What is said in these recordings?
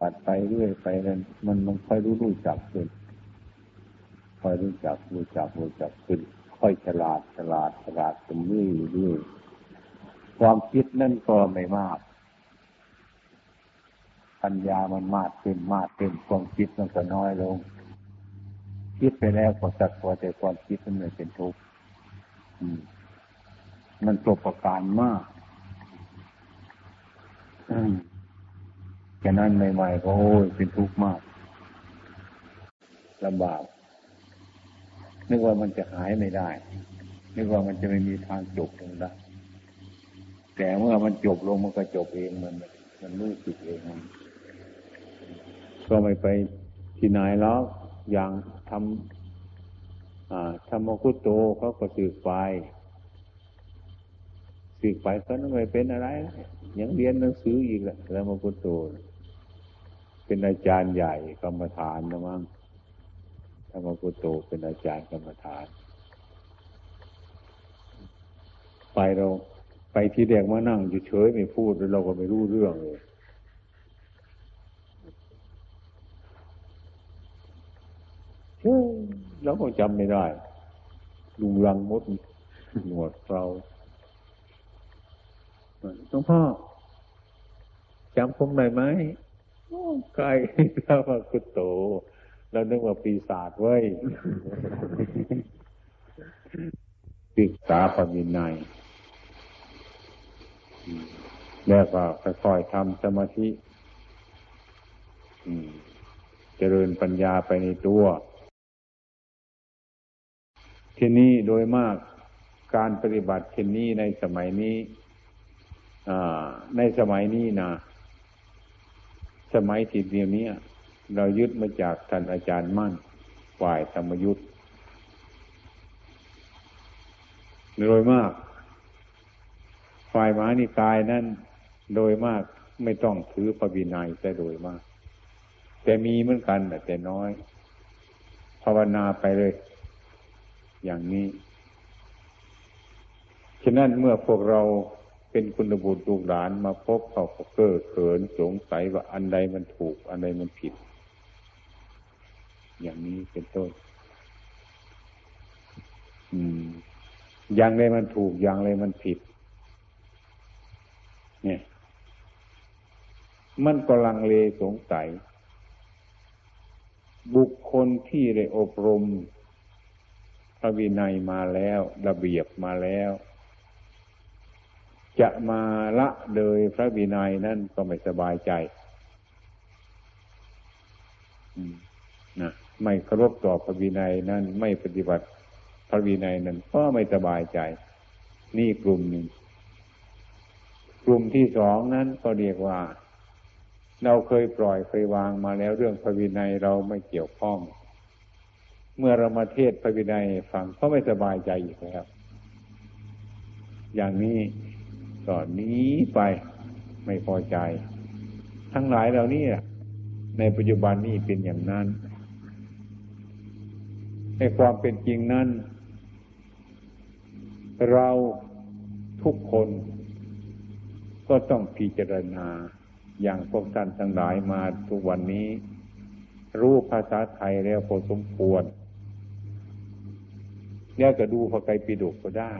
ปัดไปเรื่อยไปนั้นมันมันค่อยรู้รู้จักขึ้นค่อยรู้จักรู้จักรู้จักขึ้น ค่อยฉลาดฉลาดฉลาดขึ้นเรื่อยเรื่อยความคิดนั่นก็ไม่มาก ปัญญามันมากขึ้นมากขึ้นความคิดมันก็น้อยลง คิดไปแล้วก็จัดพอแต่ความคิดมันไม่เป็นทุกข์มันตัวประการมาก แค่นั้นใหม่ๆก็โอ้ยเป็นทุกข์มากลำบาก นึกว่ามันจะหายไม่ได้ นึกว่ามันจะไม่มีทางจบลงได้ แต่เมื่อมันจบลงมันก็จบเองมัน มันรู้สึกเองมันก็ไม่ไปที่ไหนแล้วอย่างทำธรรมกุโตเขาก็สืบไปสืบไปก็ไม่เป็นอะไร ยังเรียนหนังสืออีกแหละแล้วมาพุทโธ เป็นอาจารย์ใหญ่กรรมฐานนะมั้งธรรมพุทโธเป็นอาจารย์กรรมฐาน ไปเราไปที่แดกมานั่งอยู่เฉยไม่พูดเราก็ไม่รู้เรื่องเลยเฮ้ยเราก็จำไม่ได้ลุงรังมดหนวดเราหลวงพ่อจำผมได้ไหม ไกลพระมาคุโตเรานึกว่าปีศาจเว้ยศึกษาปวินัยแล้วก็ค่อยๆทำสมาธิเจริญปัญญาไปในตัว ที่นี้โดยมากการปฏิบัติเช่นนี้ในสมัยนี้ในสมัยนี้นะ สมัยทีเดียวนี้เรายึดมาจากท่านอาจารย์มั่นฝ่ายธรรมยุทธ์โดยมาก ฝ่ายมานิกายนั้นโดยมากไม่ต้องถือพระวินัยแต่โดยมาก แต่มีเหมือนกันแต่น้อย ภาวนาไปเลย อย่างนี้ ฉะนั้นเมื่อพวกเรา เป็นคุณบุตรลูกหลานมาพบเขาเก้อเขินสงสัยว่าอันใดมันถูก อันใดมันผิด อย่างนี้เป็นต้น อืม อย่างใดมันถูกอย่างไรมันผิด เนี่ย มันกำลังเลสงสัย บุคคลที่ได้อบรมพระวินัยมาแล้ว ระเบียบมาแล้ว จะมาละโดยพระวินัยนั่นก็ไม่สบายใจนะไม่เคารพต่อพระวินัยนั่นไม่ปฏิบัติพระวินัยนั้นก็ไม่สบายใจ นี่กลุ่มหนึ่งกลุ่มที่สองนั้นก็เรียกว่า เราเคยปล่อยเคยวางมาแล้วเรื่องพระวินัยเราไม่เกี่ยวข้อง เมื่อเรามาเทศพระวินัยฟังก็ไม่สบายใจอีกแล้ว อย่างนี้ ก็หนีไปไม่พอใจ ทั้งหลายเหล่านี้ในปัจจุบันนี้เป็นอย่างนั้นในความเป็นจริงนั้น เราทุกคนก็ต้องพิจารณาอย่างพวกท่านทั้งหลายมาทุกวันนี้ รู้ภาษาไทยแล้วพอสมควร แล้วก็ดูพระไกรปิฎกก็ได้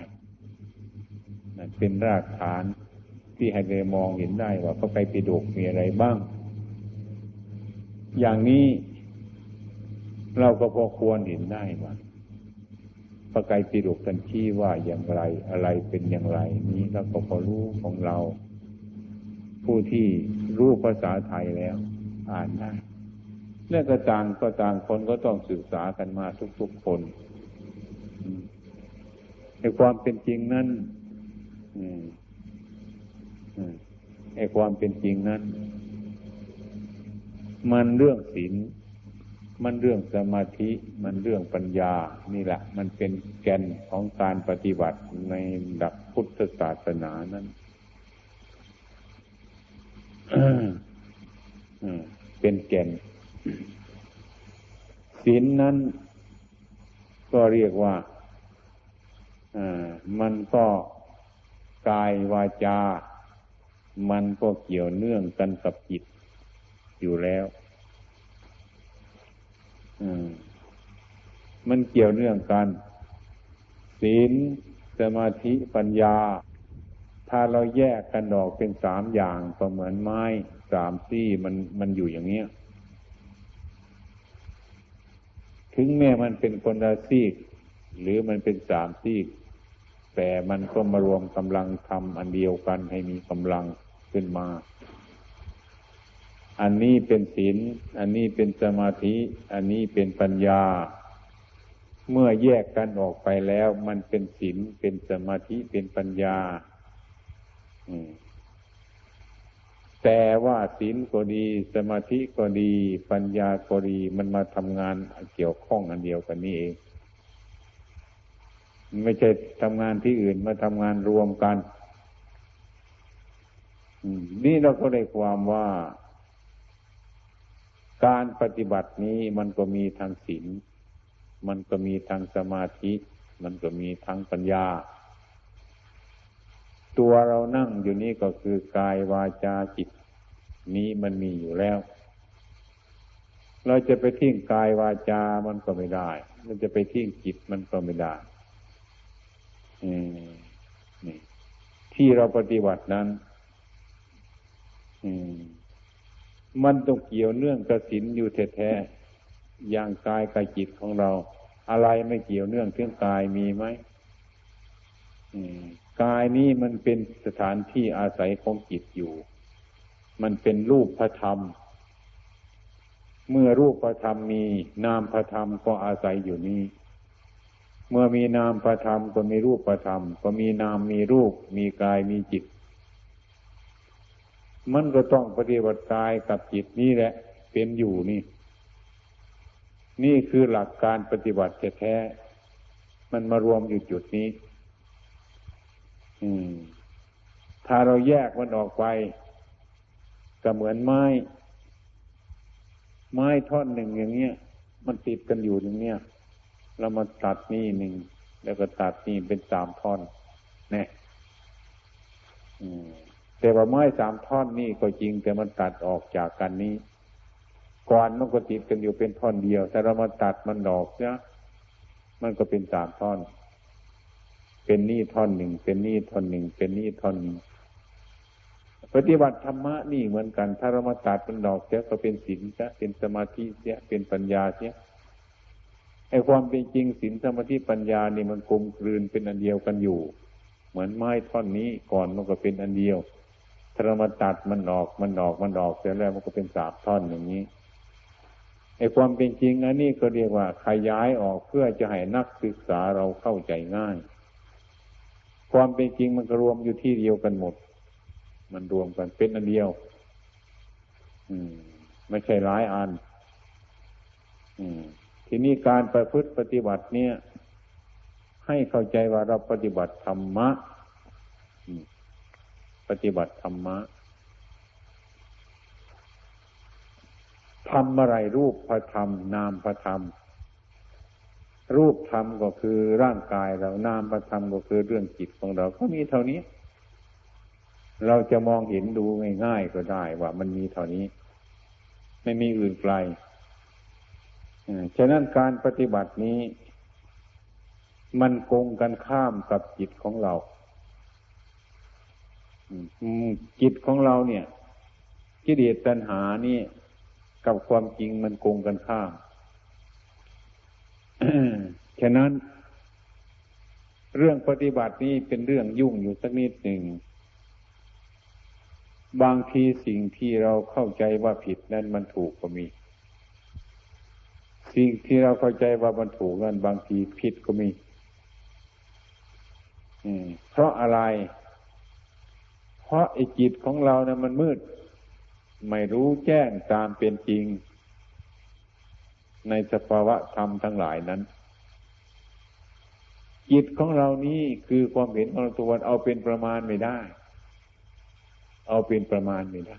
เป็นรากฐานที่ให้เรามองเห็นได้ว่าพระไตรปิฎกมีอะไรบ้าง อย่างนี้เราก็พอควรเห็นได้ว่าพระไตรปิฎกกันชี้ว่าอย่างไรอะไรเป็นอย่างไร นี้เราก็พอรู้ของเรา ผู้ที่รู้ภาษาไทยแล้ว อ่านได้เรื่องก็ต่างก็ต่างคนก็ต้องศึกษากันมาทุกๆคนในความเป็นจริงนั้น ไอ้ความเป็นจริงนั้น มันเรื่องศีลมันเรื่องสมาธิ มันเรื่องปัญญา นี่แหละ มันเป็นแก่นของการปฏิบัติในหลักพุทธศาสนานั้นเป็นแก่นศีลนั้น ก็เรียกว่ามันก็ กายวาจา มันก็เกี่ยวเนื่องกันกับจิตอยู่แล้วมันเกี่ยวเนื่องกัน ศีลสมาธิปัญญา ถ้าเราแยกกันออกเป็นสามอย่างก็เหมือนไม้สามซี่มันมันอยู่อย่างเนี้ยถึงแม้มันเป็นคนละซีก หรือมันเป็นสามซีก แต่มันก็มารวมกำลังทำอันเดียวกันให้มีกำลังขึ้นมา อันนี้เป็นศีล อันนี้เป็นสมาธิ อันนี้เป็นปัญญา เมื่อแยกกันออกไปแล้ว มันเป็นศีล เป็นสมาธิ เป็นปัญญาแต่ว่าศีลก็ดี สมาธิก็ดี ปัญญาก็ดี มันมาทำงานเกี่ยวข้องอันเดียวกันนี่เอง ไม่ใช่ทำงานที่อื่นมาทำงานรวมกันนี่เราก็ได้ความว่า การปฏิบัตินี้มันก็มีทางศีลมันก็มีทางสมาธิ มันก็มีทางปัญญา ตัวเรานั่งอยู่นี่ก็คือกายวาจาจิต นี้มันมีอยู่แล้ว เราจะไปทิ้งกายวาจา มันก็ไม่ได้ เราจะไปทิ้งจิตมันก็ไม่ได้ ที่เราปฏิบัตินั้นมันต้องเกี่ยวเนื่องกับศีลอยู่แท้ๆอย่างกายกับจิตของเรา อะไรไม่เกี่ยวเนื่องเรื่องกายมีไหมกายนี้มันเป็นสถานที่อาศัยของจิตอยู่ มันเป็นรูปพระธรรม เมื่อรูปพระธรรมมีนามพระธรรมก็อาศัยอยู่นี้ เมื่อมีนามพระธรรมก็มีรูปพระธรรม ก็มีนามมีรูป มีกายมีจิต มันก็ต้องปฏิบัติกายกับจิตนี่แหละ เป็นอยู่นี่ นี่คือหลักการปฏิบัติแท้ๆมันมารวมอยู่จุดนี้ อืม ถ้าเราแยกมันออกไปก็เหมือนไม้ ไม้ท่อนหนึ่งอย่างเงี้ย มันติดกันอยู่อย่างเนี้ย เรามาตัดนี่หนึ่งแล้วก็ตัดนี่เป็นสามท่อนเนี่ยแต่ว่าไม้สามท่อนนี่ก็จริง แต่มันตัดออกจากกันนี้ก่อนมันก็ติดกันอยู่เป็นท่อนเดียว แต่เรามาตัดมันดอกเนี่ยมันก็เป็นสามท่อน เป็นนี่ท่อนหนึ่ง เป็นนี่ท่อนหนึ่ง เป็นนี่ท่อนหนึ่งปฏิบัติธรรมะนี่เหมือนกัน ถ้าเรามาตัดมันดอกเสียก็เป็นศีลเสียเป็นสมาธิเสียเป็นปัญญาเสีย ไอ้ความเป็นจริงศีลสมาธิปัญญานี่มันกลมกลืนเป็นอันเดียวกันอยู่ เหมือนไม้ท่อนนี้ก่อนมันก็เป็นอันเดียวถ้าเรามาตัดมันออกมันออกมันออกเสร็จแล้วมันก็เป็นสาบท่อนอย่างนี้ไอ้ความเป็นจริงอันนี้ก็เรียกว่าขยายออกเพื่อจะให้นักศึกษาเราเข้าใจง่าย ความเป็นจริงมันก็รวมอยู่ที่เดียวกันหมด มันรวมกันเป็นอันเดียว อืม ไม่ใช่หลายอัน อืม ทีนี้การประพฤติปฏิบัติเนี่ย ให้เข้าใจว่าเราปฏิบัติธรรมะ ปฏิบัติธรรมะทำอะไรรูปพระธรรม นามพระธรรม รูปธรรมก็คือร่างกายเรานามพระธรรมก็คือเรื่องจิตของเราก็มีเท่านี้ เราจะมองเห็นดูง่ายๆก็ได้ว่ามันมีเท่านี้ ไม่มีอื่นไกล ฉะนั้นการปฏิบัตินี้ มันโกงกันข้ามกับจิตของเราจิตของเราเนี่ยกิเลสตัณหานี่กับความจริงมันโกงกันข้าม ฉะนั้น เรื่องปฏิบัตินี้เป็นเรื่องยุ่งอยู่สักนิดหนึ่ง บางทีสิ่งที่เราเข้าใจว่าผิดนั้นมันถูกก็มี สิ่งที่เราเข้าใจว่ามันถูกนั้นบางทีผิดก็มีเพราะอะไร เพราะไอ้จิตของเราเนะ่ยมันมืด ไม่รู้แจ้งตามเป็นจริง ในสภาวะธรรมทั้งหลายนั้น จิตของเรานี้คือความเห็นของตัวเอาเป็นประมาณไม่ได้ เอาเป็นประมาณไม่ได้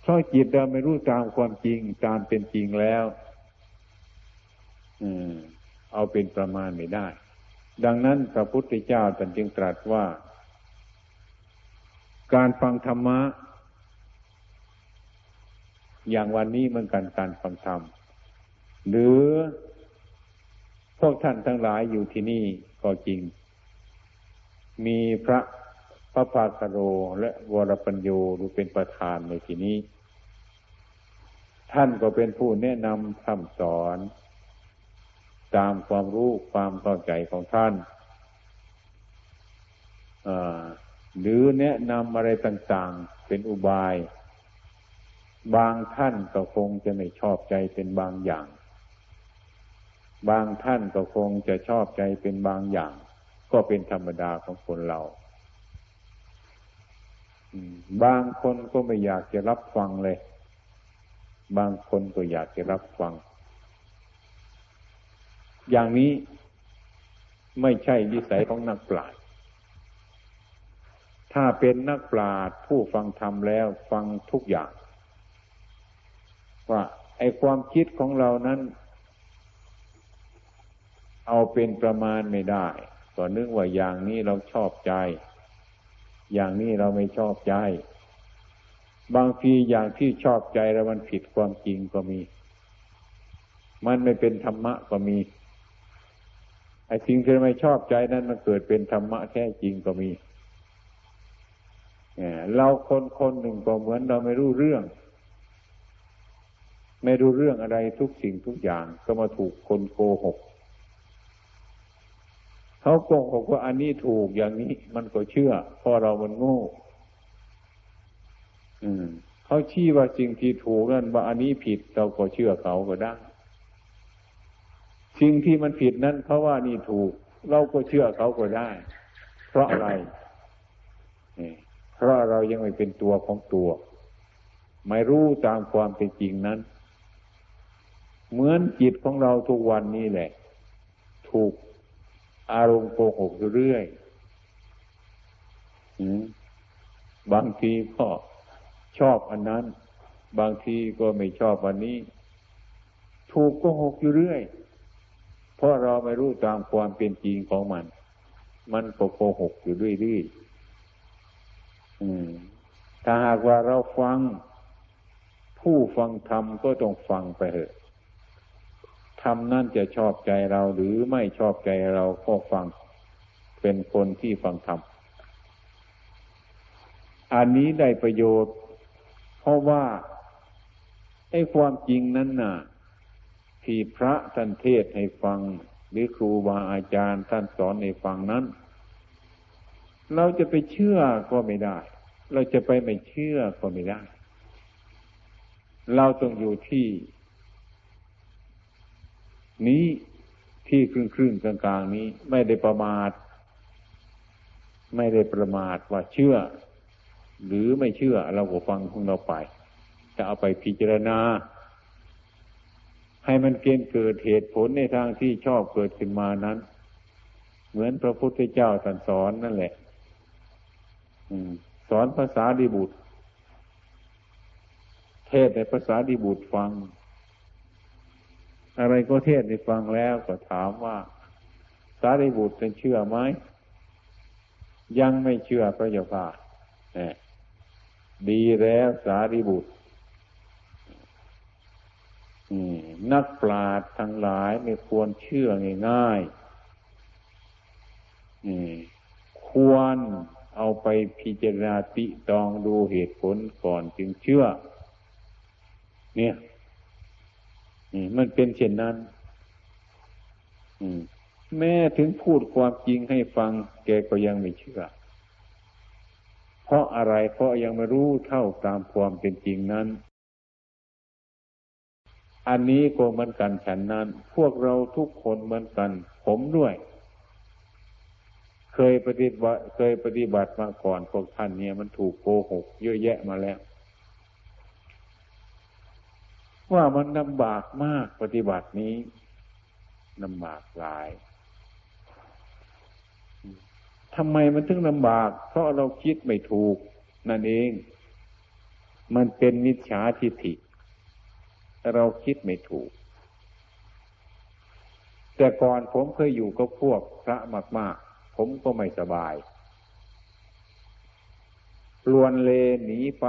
เพราะจิตเราไม่รู้ตามความจริงตามเป็นจริงแล้ว เอาเป็นประมาณไม่ได้ ดังนั้นพระพุทธเจ้าตรัสจึงตรัสว่า การฟังธรรมะ อย่างวันนี้เหมือนกันการฟังธรรม หรือพวกท่านทั้งหลายอยู่ที่นี่ก็จริง มีพระพระภาคโรและวรปัญโยหรือเป็นประธานในที่นี้ ท่านก็เป็นผู้แนะนำคำสอน ตามความรู้ความเข้าใจของท่านหรือแนะนำอะไรต่างๆเป็นอุบาย บางท่านก็คงจะไม่ชอบใจเป็นบางอย่าง บางท่านก็คงจะชอบใจเป็นบางอย่าง ก็เป็นธรรมดาของคนเราบางคนก็ไม่อยากจะรับฟังเลย บางคนก็อยากจะรับฟัง อย่างนี้ไม่ใช่วิสัยของนักปราชญ์ถ้าเป็นนักปราชญ์ผู้ฟังธรรมแล้วฟังทุกอย่าง ว่าไอความคิดของเรานั้น เอาเป็นประมาณไม่ได้ก็นึกว่าอย่างนี้เราชอบใจ อย่างนี้เราไม่ชอบใจ บางทีอย่างที่ชอบใจแล้วมันผิดความจริงก็มี มันไม่เป็นธรรมะก็มี ไอ้สิ่งที่ไม่ชอบใจนั้นมันเกิดเป็นธรรมะแท้จริงก็มีเราคนคนหนึ่งก็เหมือนเราไม่รู้เรื่อง ไม่รู้เรื่องอะไรทุกสิ่งทุกอย่างก็มาถูกคนโกหกเขาโกหกว่าอันนี้ถูกอย่างนี้มันก็เชื่อเพราะเรามันโง่เขาชี้ว่าสิ่งที่ถูกนั่นว่าอันนี้ผิดเราก็เชื่อเขาก็ได้ สิ่งที่มันผิดนั้นเพราะว่านี่ถูก เราก็เชื่อเขาก็ได้ เพราะอะไรเพราะเรายังไม่เป็นตัวของตัว ไม่รู้ตามความเป็นจริงนั้น เหมือนจิตของเราทุกวันนี้แหละ ถูกอารมณ์โกหกเรื่อยบางทีก็ชอบอันนั้น บางทีก็ไม่ชอบอันนี้ ถูกโกหกอยู่เรื่อย เพราะเราไม่รู้ตามความเป็นจริงของมัน มันก็โกหกอยู่เรื่อยๆถ้าหากว่าเราฟัง ผู้ฟังธรรมก็ต้องฟังไปเถอะธรรมนั่นจะชอบใจเราหรือไม่ชอบใจเราก็ฟัง เป็นคนที่ฟังธรรมอันนี้ได้ประโยชน์ เพราะว่าไอ้ความจริงนั้นน่ะ ที่พระท่านเทศให้ฟัง หรือครูบาอาจารย์ท่านสอนให้ฟังนั้น เราจะไปเชื่อก็ไม่ได้ เราจะไปไม่เชื่อก็ไม่ได้ เราต้องอยู่ที่ นี้ที่ครึ่งครึ่งกลางกลางนี้ ไม่ได้ประมาท ไม่ได้ประมาทว่าเชื่อ หรือไม่เชื่อเราก็ฟังของเราไป จะเอาไปพิจารณา ให้มันเกณฑ์เกิดเหตุผลในทางที่ชอบเกิดขึ้นมานั้น เหมือนพระพุทธเจ้าสสอนนั่นแหละสอนภาษาดีบุตร เทศในภาษาดีบุตรฟัง อะไรก็เทศในฟังแล้วก็ถามว่าสารีบุตรเป็นเชื่อไหมยังไม่เชื่อพระเจ้าค่ะดีแล้วสารีบุตร นักปราชญ์ทั้งหลายไม่ควรเชื่อง่ายๆควรเอาไปพิจารณาติตองดูเหตุผลก่อนจึงเชื่อ เนี่ยมันเป็นเช่นนั้นแม้ถึงพูดความจริงให้ฟัง แกก็ยังไม่เชื่อ เพราะอะไรเพราะยังไม่รู้เท่าตามความเป็นจริงนั้น อันนี้ก็เหมือนกันฉันนั้น พวกเราทุกคนเหมือนกัน ผมด้วย เคยปฏิบัติเคยปฏิบัติมาก่อนพวกท่านเนี่ยมันถูกโกหกเยอะแยะมาแล้ว ว่ามันลำบากมากปฏิบัตินี้ลำบากหลายทำไมมันถึงลำบาก เพราะเราคิดไม่ถูก นั่นเอง มันเป็นมิจฉาทิฏฐิ เราคิดไม่ถูก แต่ก่อนผมเคยอยู่กับพวกพระมาก ๆ ผมก็ไม่สบายลวนเลหนีไป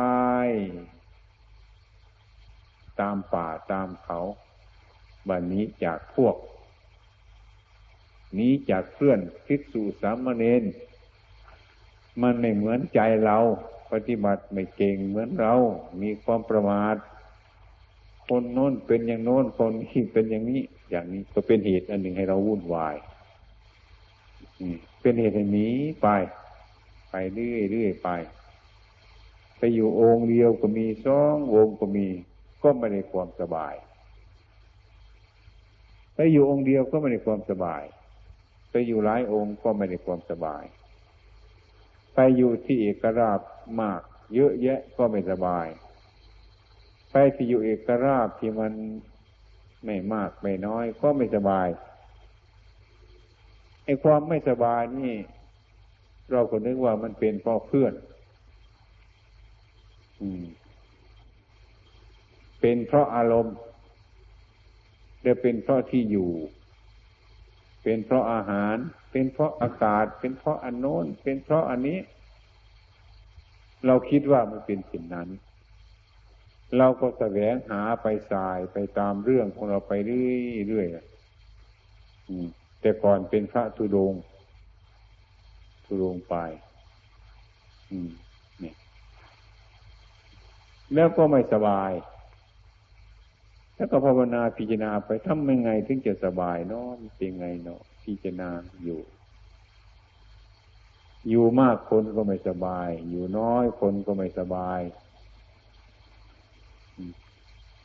ตามป่าตามเขาบันนี้จากพวกนี้จากเพื่อนภิกษุสามเณรมันไม่เหมือนใจเรา ปฏิบัติไม่เก่งเหมือนเรา มีความประมาท คนโน้นเป็นอย่างโน้นคนนี้เป็นอย่างนี้ อย่างนี้ก็เป็นเหตุอันหนึ่งให้เราวุ่นวายเป็นเหตุให้หนีไป ไปเรื่อยเรื่อยไป ไปอยู่องค์เดียวก็มีสองวงก็มี ก็ไม่ได้ความสบาย ไปอยู่องค์เดียวก็ไม่ได้ความสบาย ไปอยู่หลายองค์ก็ไม่ได้ความสบาย ไปอยู่ที่เอกราชมาก เยอะแยะก็ไม่สบาย ไปที่อยู่เอกราชที่มันไม่มากไม่น้อย ก็ไม่สบายไอ้ความไม่สบายนี่ เราก็นึกว่ามันเป็นเพราะเพื่อน อืม เป็นเพราะอารมณ์หรือเป็นเพราะที่อยู่ เป็นเพราะอาหาร เป็นเพราะอากาศ เป็นเพราะอันโน้น เป็นเพราะอันนี้ เราคิดว่ามันเป็นสิ่งนั้น เราก็แสวงหาไปสายไปตามเรื่องของเราไปเรื่อยๆแต่ก่อนเป็นพระทุดงทุดงไปนี่แล้วก็ไม่สบาย แล้วก็ภาวนาพิจารณาไปทำยังไงถึงจะสบายเนาะเป็นไงเนาะพิจารณาอยู่ อยู่มากคนก็ไม่สบาย อยู่น้อยคนก็ไม่สบาย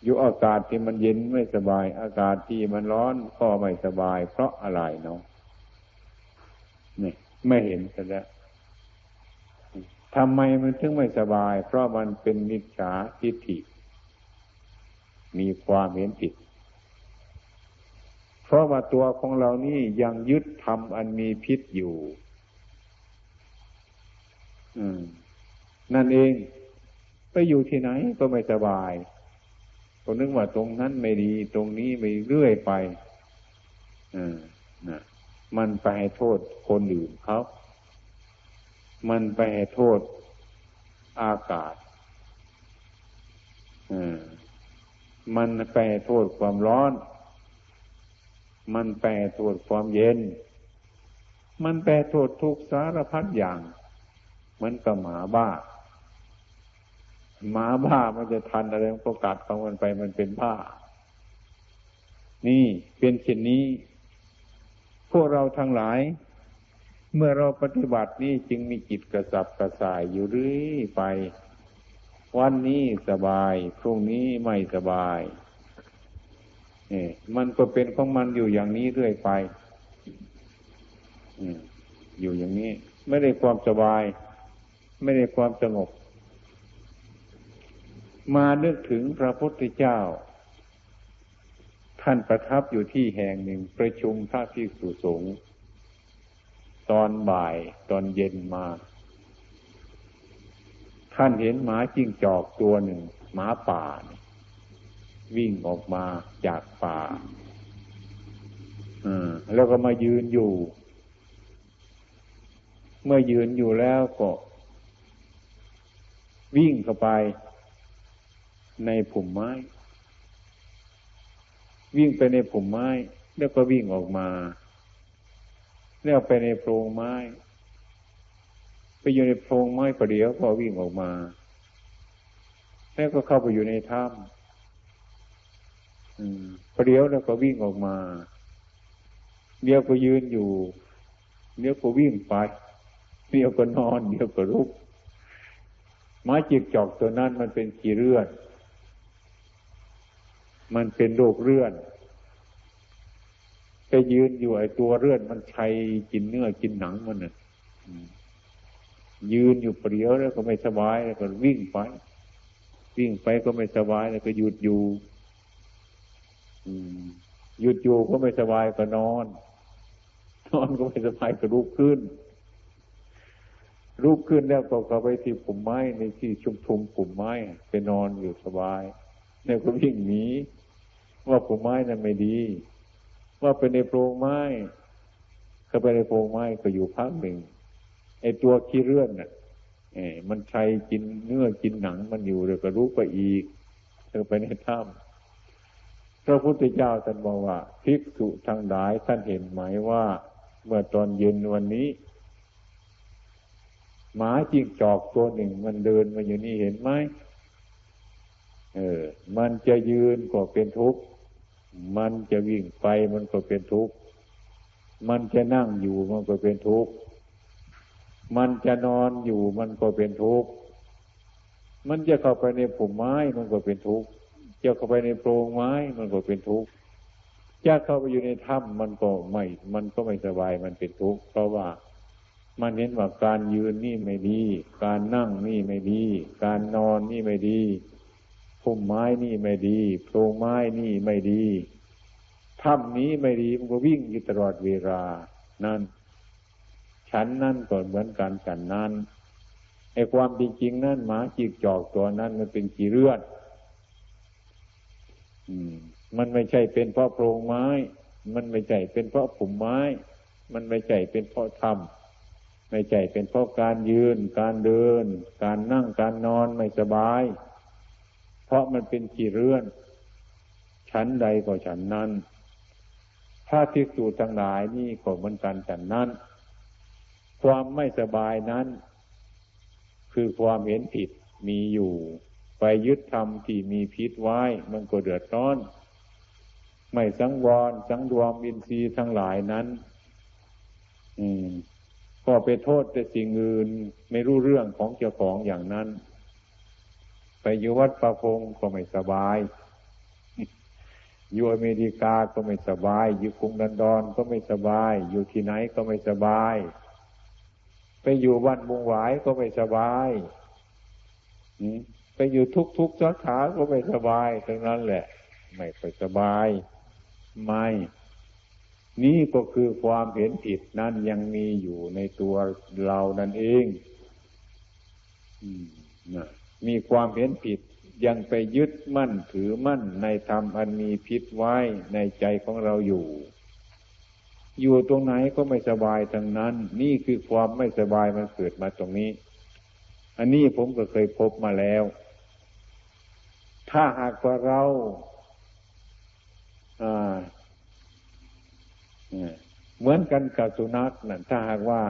อยู่อากาศที่มันเย็นไม่สบาย อากาศที่มันร้อนก็ไม่สบาย เพราะอะไรเนาะนี่ไม่เห็นกันแล้วทำไมมันถึงไม่สบาย เพราะมันเป็นมิจฉาทิฏฐิ มีความเห็นผิด เพราะว่าตัวของเรานี่ยังยึดทำอันมีพิษอยู่อืมนั่นเอง ไปอยู่ที่ไหนก็ไม่สบายก็นึกว่าตรงนั้นไม่ดี ตรงนี้ไม่เรื่อยไปอืมนะมันไปให้โทษคนอื่นเขามันไปให้โทษอากาศอืมมันไปให้โทษความร้อน มันแปโทษความเย็น มันแปโทษทุกสารพัดอย่างมือนกับหมาบ้า หมาบ้ามันจะทันอะไรมันก็กัดของมันไปมันเป็นบ้า นี่เป็นเช่นนี้ พวกเราทั้งหลาย เมื่อเราปฏิบัตินี่จึงมีจิตกระสับกระส่ายอยู่เรื่อยไป วันนี้สบาย พรุ่งนี้ไม่สบายนี่มันก็เป็นของมันอยู่อย่างนี้เรื่อยไปอยู่อย่างนี้ ไม่ได้ความสบาย ไม่ได้ความสงบ มานึกถึงพระพุทธเจ้า ท่านประทับอยู่ที่แห่งหนึ่งประชุมพระภิกษุสงฆ์ตอนบ่ายตอนเย็นมา ท่านเห็นหมาจิ้งจอกตัวหนึ่ง หมาป่า วิ่งออกมาจากป่าแล้วก็มายืนอยู่ เมื่อยืนอยู่แล้วก็ วิ่งเข้าไป ในผุ่มไม้ วิ่งไปในผุ่มไม้ แล้วก็วิ่งออกมา แล้วไปในโพรงไม้ ไปอยู่ในโพรงไม้ประเดี๋ยวก็วิ่งออกมา แล้วก็เข้าไปอยู่ในถ้ำประเดี๋ยวแล้วก็วิ่งออกมา เดี๋ยวก็ยืนอยู่ เดี๋ยวก็วิ่งไป เดี๋ยวก็นอน เดี๋ยวก็ลุกไม้จิกจอกตัวนั้นมันเป็นขีเลื่อน มันเป็นโรคเลื่อนไปยืนอยู่ไอ้ตัวเลื่อนมันชัยกินเนื้อกินหนังมันน่ะยืนอยู่ปรี้ยวแล้วก็ไม่สบายแล้วก็วิ่งไป วิ่งไปก็ไม่สบายแล้วก็หยุดอยู่หยุดอยู่ก็ไม่สบายก็นอน นอนก็ไม่สบายก็ลุกขึ้นลุกขึ้นแล้วก็เข้าไปที่ปุ่มไม้ในที่ชุมชุมปุ่มไม้ไปนอนอยู่สบาย แล้วก็วิ่งหนีว่าปุ่มไม้นั้นไม่ดี ว่าเป็นในโพรงไม้เข้าไปในโพรงไม้ก็อยู่พักหนึ่งไอ้ตัวขี้เรื่อนน่ะเอมันใช้กินเนื้อกินหนังมันอยู่แล้วก็ลุกไปอีกเข้าไปในถ้ำพระพุทธเจ้าท่านบอกว่าภิกษุทั้งหลายท่านเห็นไหมว่า เมื่อตอนเย็นวันนี้หมาจิงจอกตัวหนึ่งมันเดินมาอยู่นี่เห็นไหม เออ มันจะยืนก็เป็นทุกข์ มันจะวิ่งไปมันก็เป็นทุกข์ มันจะนั่งอยู่มันก็เป็นทุกข์ มันจะนอนอยู่มันก็เป็นทุกข์ มันจะเข้าไปในปุ่มไม้มันก็เป็นทุกข์ จะเข้าไปในโพรงไม้มันก็เป็นทุกข์ จะเข้าไปอยู่ในถ้ำมันก็ไม่ มันก็ไม่สบายมันเป็นทุกข์ เพราะว่ามันเห็นว่าการยืนนี่ไม่ดี การนั่งนี่ไม่ดี การนอนนี่ไม่ดี พุ่มไม้นี่ไม่ดีโพรงไม้นี่ไม่ดีถ้ำนี้ไม่ดีมันก็วิ่งอยู่ตลอดเวลานั่นฉันนั่นก็เหมือนกันฉันนั้นไอ้ความจริงนั่นหมาจีกจอกตัวนั้นมันเป็นกี่เลือดมันไม่ใช่เป็นเพราะโพรงไม้ มันไม่ใช่เป็นเพราะผุ่มไม้ มันไม่ใช่เป็นเพราะถ้ำไม่ใช่เป็นเพราะการยืน การเดิน การนั่งการนอนไม่สบาย เพราะมันเป็นกี่เรื่อนชั้นใดก็ฉันนั้น ถ้าทิกสูทั้งหลายนี่ก็เหมือนกันฉันนั้น ความไม่สบายนั้น คือความเห็นผิดมีอยู่ ไปยึดธรรมที่มีพิษไว้ มันก็เดือดร้อน ไม่สังวร สังรวมอินทรีย์ทั้งหลายนั้น อืม ก็ไปโทษแต่สิ่งอื่น ไม่รู้เรื่องของเจ้าของอย่างนั้น ไปอยู่วัดประพงก็ไม่สบายอยู่อเมริกาก็ไม่สบาย อยู่กรุงดันดอนก็ไม่สบาย อยู่ที่ไหนก็ไม่สบาย ไปอยู่บ้านมุงหวายก็ไม่สบายไปอยู่ทุกทุกสาขาก็ไม่สบายทั้งนั้นแหละ ไม่ค่อยสบาย ไม่ นี่ก็คือความเห็นผิดนั่นยังมีอยู่ในตัวเรานั่นเอง อืมนะ มีความเห็นผิดยังไปยึดมั่นถือมั่นในธรรมอันมีพิษไว้ในใจของเราอยู่ อยู่ตรงไหนก็ไม่สบายทั้งนั้น นี่คือความไม่สบายมันเกิดมาตรงนี้ อันนี้ผมก็เคยพบมาแล้ว ถ้าหากว่าเราเหมือนกันกับสุนัขนั่นถ้าหากว่า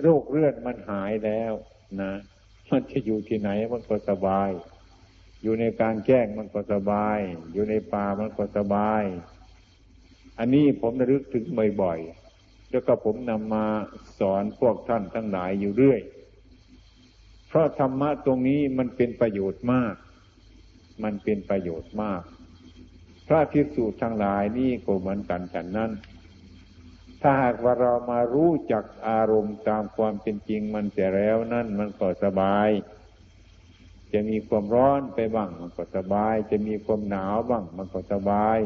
โรคเลือดมันหายแล้ว นะ มันจะอยู่ที่ไหนมันก็สบาย อยู่ในการแจ้งมันก็สบาย อยู่ในป่ามันก็สบาย อันนี้ผมระลึกถึงบ่อยๆแล้วก็ผมนำมาสอนพวกท่านทั้งหลายอยู่เรื่อย เพราะธรรมะตรงนี้มันเป็นประโยชน์มาก มันเป็นประโยชน์มาก พระภิกษุทั้งหลายนี่ก็เหมือนกันฉันนั้น ถ้าหากว่าเรามารู้จักอารมณ์ตามความเป็นจริงมันเสียแล้วนั่นมันก็สบาย จะมีความร้อนไปบ้างมันก็สบาย จะมีความหนาวบ้างมันก็สบาย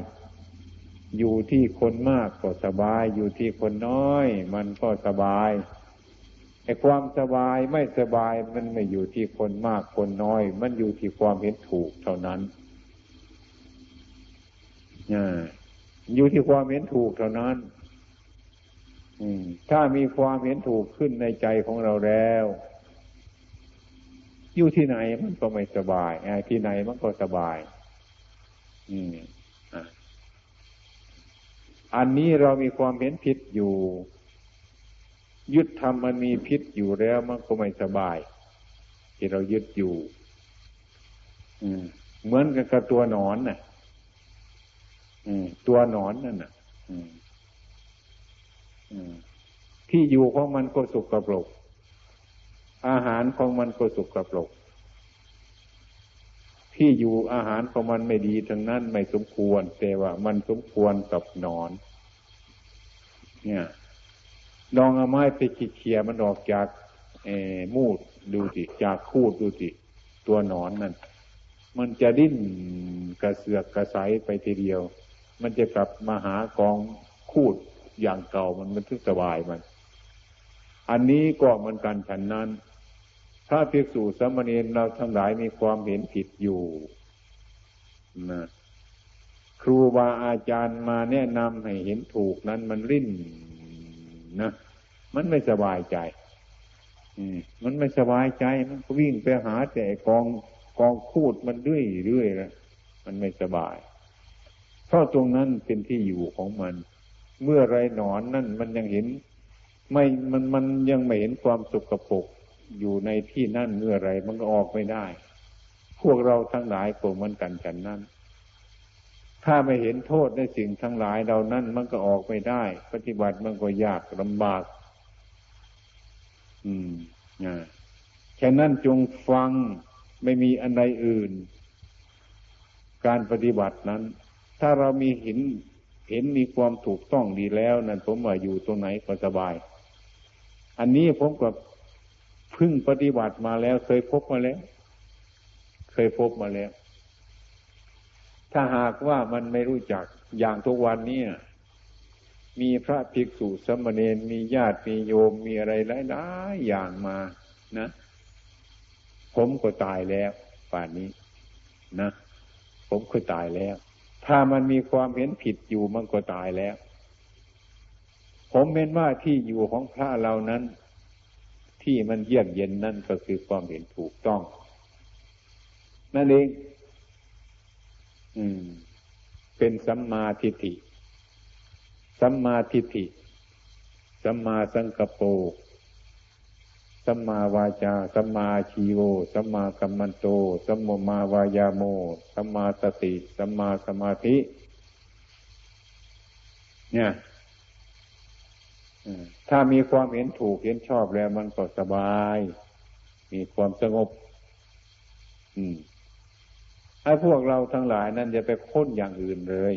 อยู่ที่คนมากก็สบาย อยู่ที่คนน้อย มันก็สบายไอ้ความสบายไม่สบายมันไม่อยู่ที่คนมากคนน้อย มันอยู่ที่ความเห็นถูกเท่านั้นอยู่ที่ความเห็นถูกเท่านั้น ถ้ามีความเห็นถูกขึ้นในใจของเราแล้ว อยู่ที่ไหนมันก็ไม่สบายที่ไหนมันก็สบาย อืมอันนี้เรามีความเห็นผิดอยู่ ยึดทำมันมีพิษอยู่แล้วมันก็ไม่สบาย ที่เรายึดอยู่เหมือนกับตัวหนอนน่ะตัวหนอนนั่นน่ะ ที่อยู่ของมันก็สุกกระปรกอาหารของมันก็สุกกระปรกที่อยู่อาหารของมันไม่ดีทั้งนั้นไม่สมควร แต่ว่ามันสมควรกับนอน เนี่ยลองเอาไม้ไปขีดเขี่ยมันออกจากเอมูดดูสิจากคูดดูสิตัวนอนนั่นมันจะดิ้นกระเสือกกระสายไปทีเดียว มันจะกลับมาหากองคูด อย่างเก่ามันมันทึกสบายมัน อันนี้ก็เหมือนกันฉันนั้น ถ้าเพียกสู่สมณีเราทั้งหลายมีความเห็นผิดอยู่นะครูบาอาจารย์มาแนะนำให้เห็นถูกนั้นมันริ้นนะมันไม่สบายใจอมันไม่สบายใจมันก็วิ่งไปหาแต่กองกองพูดมันเรื่อยเรื่อยแล้วมันไม่สบาย เพราะตรงนั้นเป็นที่อยู่ของมัน เมื่อไรหนอนนั่นมันยังเห็น ไม่มันมันยังไม่เห็นความสุขกระปกอยู่ในที่นั่นเมื่อไรมันก็ออกไม่ได้ พวกเราทั้งหลายก็เหมือนกันฉันนั้น ถ้าไม่เห็นโทษในสิ่งทั้งหลายเรานั้นมันก็ออกไม่ได้ ปฏิบัติมันก็ยากลำบาก อืมอ่าฉะนั้นจงฟังไม่มีอันใดอื่น การปฏิบัตินั้น ถ้าเรามีห็น เห็นมีความถูกต้องดีแล้ว นั่นผมว่าอยู่ตรงไหนก็สบาย อันนี้ผมกับพึ่งปฏิบัติมาแล้ว เคยพบมาแล้ว เคยพบมาแล้ว ถ้าหากว่ามันไม่รู้จักอย่างทุกวันนี้มีพระภิกษุสมณเณรมีญาติมีโยมมีอะไรหลายๆอย่างมานะ ผมก็ตายแล้ว ป่านนี้ นะ ผมก็ตายแล้ว ถ้ามันมีความเห็นผิดอยู่มันก็ตายแล้ว ผมเห็นว่าที่อยู่ของพระเรานั้น ที่มันเยือกเย็นนั่นก็คือความเห็นถูกต้อง นั่นเอง อืม เป็นสัมมาทิฏฐิ สัมมาทิฏฐิ สัมมาสังกปร สัมมาวาจา สัมมาชีโว สัมมากัมมันโต สัมมาวายาโม สัมมาสติ สัมมาสมาธิ เนี่ยถ้ามีความเห็นถูกเห็นชอบแล้วมันก็สบาย มีความสงบ อืมให้พวกเราทั้งหลายนั้นอย่าไปค้นอย่างอื่นเลย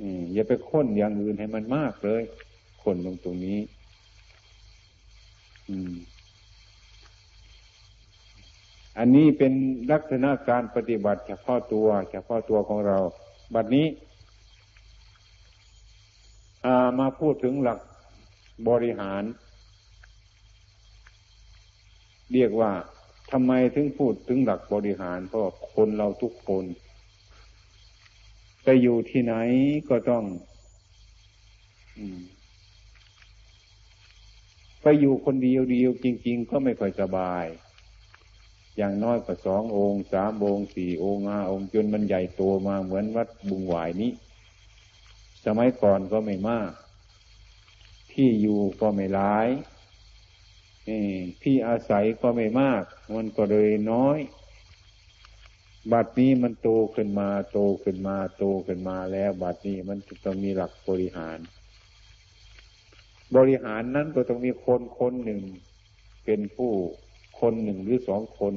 อืมอย่าไปค้นอย่างอื่นให้มันมากเลย คนตรงตรงนี้ อันนี้เป็นลักษณะการปฏิบัติ เฉพาะตัว เฉพาะตัวของเรา บัดนี้มาพูดถึงหลักบริหาร เรียกว่าทำไมถึงพูดถึงหลักบริหาร เพราะคนเราทุกคนไปอยู่ที่ไหนก็ต้องอืม ไปอยู่คนเดียวเดียวจริง ๆ ก็ไม่ค่อยสบาย อย่างน้อยก็สององค์สามองค์สี่องค์ห้าองค์จนมันใหญ่โตมาเหมือนวัดบุงหวายนี้ สมัยก่อนก็ไม่มาก ที่อยู่ก็ไม่หลายที่อาศัยก็ไม่มาก มันก็เลยน้อย บัดนี้มันโตขึ้นมา โตขึ้นมา โตขึ้นมาแล้ว บัดนี้มันจะต้องมีหลักบริหาร บริหารนั้นก็ต้องมีคนคนหนึ่ง เป็นผู้คนหนึ่งหรือสองคน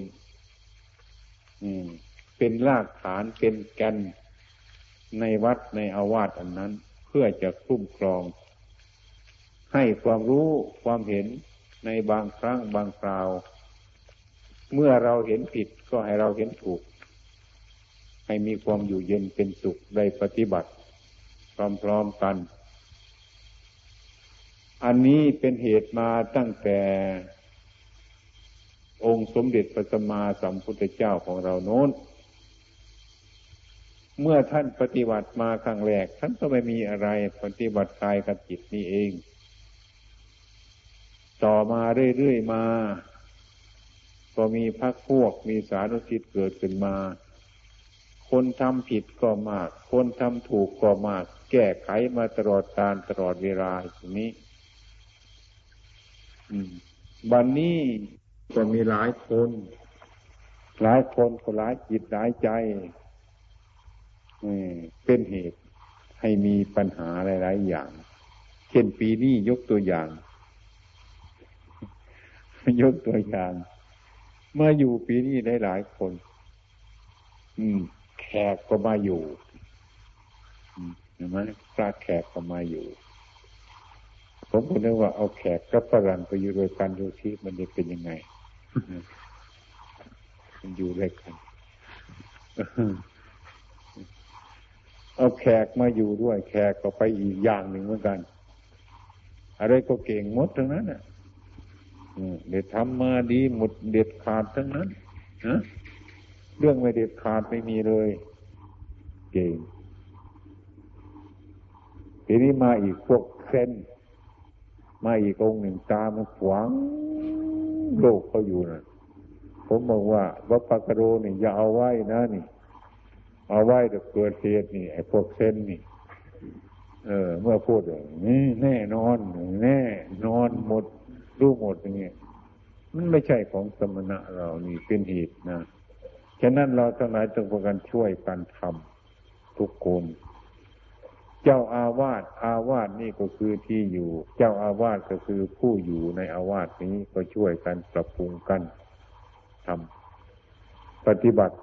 อืม เป็นรากฐานเป็นแกนในวัดในอาวาสอันนั้น เพื่อจะคุ้มครอง ให้ความรู้ความเห็นในบางครั้งบางคราว เมื่อเราเห็นผิดก็ให้เราเห็นถูก ให้มีความอยู่เย็นเป็นสุขได้ปฏิบัติพร้อมๆกัน อันนี้เป็นเหตุมาตั้งแต่องค์สมเด็จพระสัมมาสัมพุทธเจ้าของเราโน้น เมื่อท่านปฏิบัติมาครั้งแรก ท่านก็ไม่มีอะไรปฏิบัติกายกับจิตนี่เอง ต่อมาเรื่อยๆมา ก็มีพักพวกมีสารุสิทธิ์เกิดขึ้นมา คนทำผิดก็มาก คนทำถูกก็มาก แก้ไขมาตลอดการตลอดเวลาอย่างนี้ บันนี้ก็มีหลายคน หลายคนก็หลายจิตหลายใจเป็นเหตุให้มีปัญหาหลาย ๆ อย่าง เช่นปีนี้ยกตัวอย่าง ยกตัวอย่าง เมื่ออยู่ปีนี้ได้หลายคน อืม แขกก็มาอยู่เห็นไหมพระแขกก็มาอยู่ ผมก็นึกว่าเอาแขกกับฝรั่งไปอยู่ด้วยกันดูที่มันจะเป็นยังไงมันอยู่ด้วยกันเอาแขกมาอยู่ด้วย แขกก็ไปอีกอย่างหนึ่งเหมือนกัน อะไรก็เก่งหมดทั้งนั้นอะเด็ดทำมาดีหมดเด็ดขาดทั้งนั้นนะเรื่องไม่เด็ดขาดไม่มีเลย เก่งทีนี้มาอีกพวกเซน มาอีกองหนึ่งตามันขวางโลกเขาอยู่นะผมบอกว่าวัปปะกโรนี่อย่าเอาไว้นะนี่ เอาไว้แต่เกิดเหตุนี่ไอ้พวกเส้นนี่ เออ เมื่อพูดอย่างนี้แน่นอน แน่นอนหมดรู้หมดอย่างเงี้ยมันไม่ใช่ของสมณะเรานี่เป็นเหตุนะฉะนั้นเราทั้งหลายต้องประกันช่วยกันทำทุกคน เจ้าอาวาสอาวาสนี่ก็คือที่อยู่ เจ้าอาวาสก็คือผู้อยู่ในอาวาสนี้ก็ช่วยกันปรับปรุงกันทำปฏิบัติ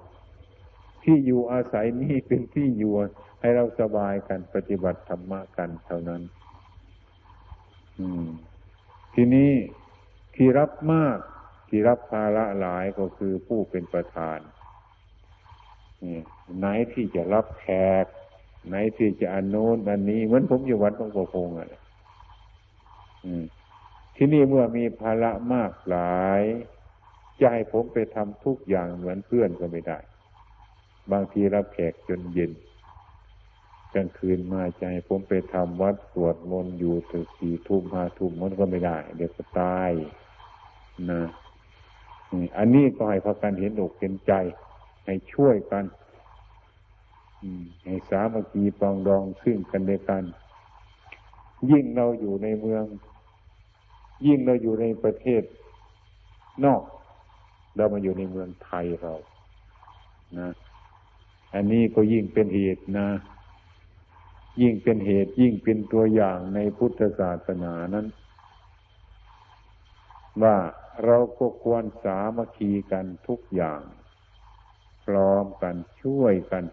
ที่อยู่อาศัยนี่เป็นที่อยู่ให้เราสบายกันปฏิบัติธรรมะกันเท่านั้น อืม ทีนี้ที่รับมาก ที่รับภาระหลายก็คือผู้เป็นประธานไหนที่จะรับแขก ไหนที่จะอันโน้นอันนี้ เหมือนผมอยู่วัดหลวงปู่คงอะที่นี่เมื่อมีภาระมากหลายจะให้ผมไปทำทุกอย่างเหมือนเพื่อนก็ไม่ได้ บางทีรับแขกจนเย็นกลางคืนมาใจผมไปทำวัดสวดมนต์อยู่ถึงสี่ทุ่มห้าทุ่มมันก็ไม่ได้ เดี๋ยวก็ตายนะอันนี้ก็ให้พากันเห็นอกเห็นใจ ให้ช่วยกัน ให้สามัคคีปองดองซึ่งกันและกัน ยิ่งเราอยู่ในเมือง ยิ่งเราอยู่ในประเทศนอก เรามาอยู่ในเมืองไทยเรานะ อันนี้ก็ยิ่งเป็นเหตุนะ ยิ่งเป็นเหตุยิ่งเป็นตัวอย่างในพุทธศาสนานั้น ว่าเราก็ควรสามัคคีกันทุกอย่าง พร้อมกันช่วยกัน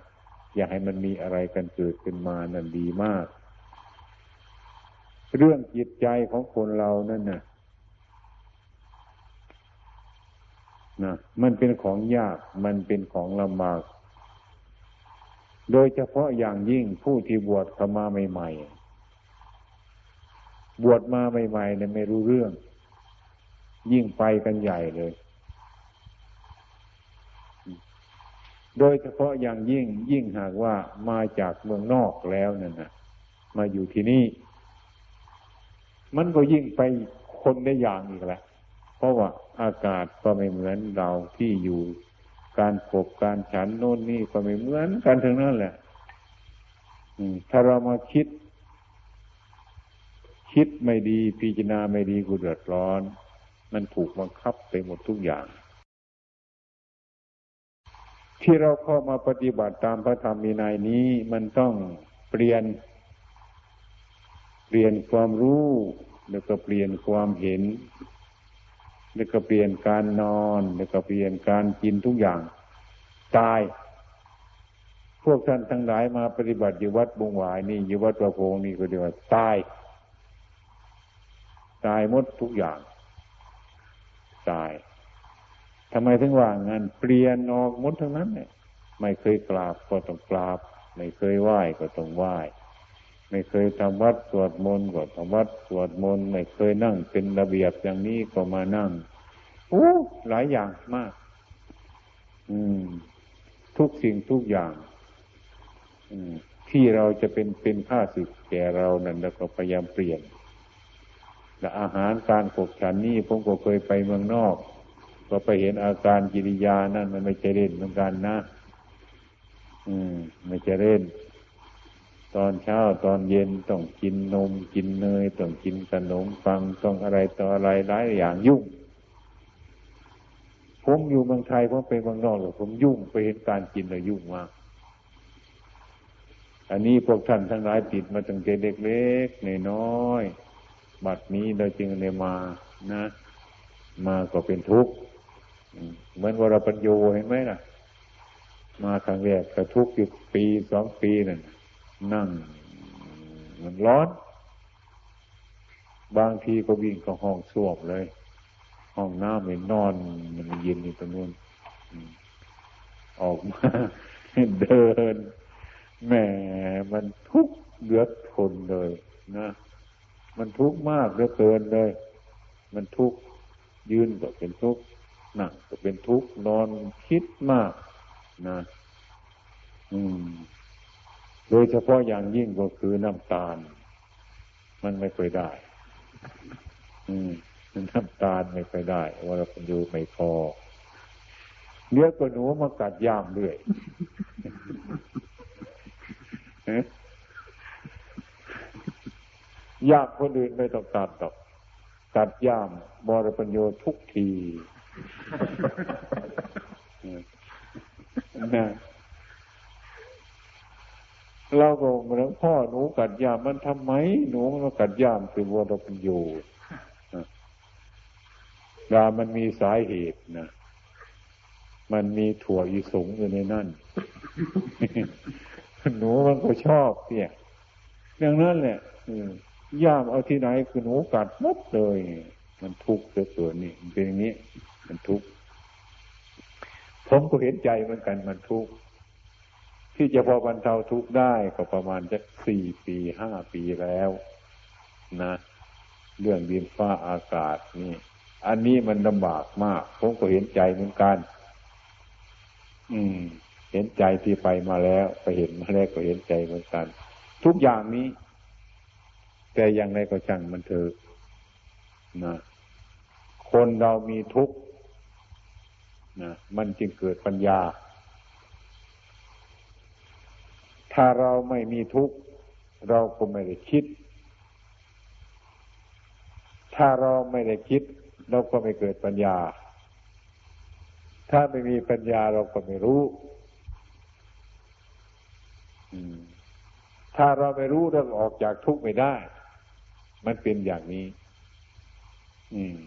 อย่าให้มันมีอะไรกันเกิดขึ้นมานั่นดีมาก เรื่องจิตใจของคนเรานั่นนะนะมันเป็นของยากมันเป็นของลำบาก โดยเฉพาะอย่างยิ่งผู้ที่บวชเข้ามาใหม่ๆบวชมาใหม่ๆเนี่ยไม่รู้เรื่อง ยิ่งไปกันใหญ่เลย โดยเฉพาะอย่างยิ่งยิ่งหากว่ามาจากเมืองนอกแล้วนั่นนะมาอยู่ที่นี่ มันก็ยิ่งไปคนได้อย่างอีกแหละ เพราะว่าอากาศก็ไม่เหมือนเราที่อยู่การปบการฉันโน่นนี่ก็ไม่เหมือนกันทั้งนั้นแหละถ้าเรามาคิด คิดไม่ดีพิจารณาไม่ดีกูเดือดร้อน มันถูกบังคับไปหมดทุกอย่าง ที่เราเข้ามาปฏิบัติตามพระธรรมมีนายนี้ มันต้องเปลี่ยน เปลี่ยนความรู้ แล้วก็เปลี่ยนความเห็น แล้วก็เปลี่ยนการนอน แล้วก็เปลี่ยนการกินทุกอย่าง ตาย พวกท่านทั้งหลายมาปฏิบัติอยู่วัดบงหวายนี่อยู่วัดประโพงนี่ก็เดียวตาย ตายหมดทุกอย่าง ตาย ทำไมถึงว่างั้นเปลี่ยนออกหมดทั้งนั้นเนี่ยไม่เคยกราบก็ต้องกราบ ไม่เคยไหว้ก็ต้องไหว้ไม่เคยทำวัดสวดมนต์ก็ทำวัดสวดมนต์ไม่เคยนั่งเป็นระเบียบอย่างนี้ก็มานั่งโอ้หลายอย่างมาก อืม ทุกสิ่งทุกอย่าง อืม ที่เราจะเป็นเป็นข้าศึกแก่เรานั่นแล้วก็พยายามเปลี่ยนและอาหารการขบฉันนี่ผมก็เคยไปเมืองนอก ก็ไปเห็นอาการกิริยานั่นมันไม่ใช่เล่นเหมือนกันนะ อืม ไม่ใช่เล่น ตอนเช้าตอนเย็นต้องกินนม กินเนยต้องกินขนมปังต้องอะไรต่ออะไรหลายอย่างยุ่ง ผมอยู่เมืองไทยผมเป็นเมืองนอกเลยผมยุ่งไปเห็นการกินเลยยุ่งมากอันนี้พวกท่านทั้งหลายติดมาตั้งแต่เล็กๆน้อยๆบัดนี้เราจึงเลยมานะ มาก็เป็นทุกข์ เหมือนวรปัญโยเห็นไหมล่ะ มาครั้งแรกกระทุกอยู่ปีสองปีนั่นนั่ง มันร้อน บางทีก็วิ่งเข้าห้องส้วมเลย ห้องน้ำไม่นอนมันเย็นอยู่ตรงนู้นออกมาเดินแหมมันทุกข์เหลือทนเลยนะมันทุกข์มากเหลือเกินเลย มันทุกข์ยืนก็เป็นทุกข์ นั่งก็เป็นทุกข์นอนคิดมากนะอืม โดยเฉพาะอย่างยิ่งก็คือน้ำตาล มันไม่เคยได้ อืมน้ำตาลไม่เคยได้ว่าเราเป็นอยู่ไม่พอเนื้อก็หนูมากัดย่ามด้วยย่ามคนอื่นไม่ต้องตัดหรอกตัดย่ามบรปัญโยทุกที นะเราก็เหมือนพ่อหนูกัดยามมันทำไม หนูมันกัดยามคือวัวเราเป็นอยู่ดามันมีสาเหตุนะมันมีถั่วอีสงอยู่ในนั่น หนูมันก็ชอบเนี่ยอย่างนั้นแหละย่ามเอาที่ไหนคือหนูกัดมดเลย มันทุกข์เสือนี่เป็นอย่างนี้ มันทุกข์ผมก็เห็นใจเหมือนกันมันทุกข์ที่จะพอบรรเทาทุกข์ได้ก็ประมาณจะสี่ปีห้าปีแล้ว นะ เรื่องดินฟ้าอากาศนี่ อันนี้มันลำบากมาก ผมก็เห็นใจเหมือนกัน อืม เห็นใจที่ไปมาแล้วไปเห็นมาแล้วก็เห็นใจเหมือนกัน ทุกอย่างนี้ แต่อย่างไรก็ช่างมันเถอะนะคนเรามีทุกข์ นะมันจึงเกิดปัญญา ถ้าเราไม่มีทุกข์ เราก็ไม่ได้คิด ถ้าเราไม่ได้คิด เราก็ไม่เกิดปัญญา ถ้าไม่มีปัญญาเราก็ไม่รู้ถ้าเราไม่รู้เราออกจากทุกข์ไม่ได้ มันเป็นอย่างนี้ อืม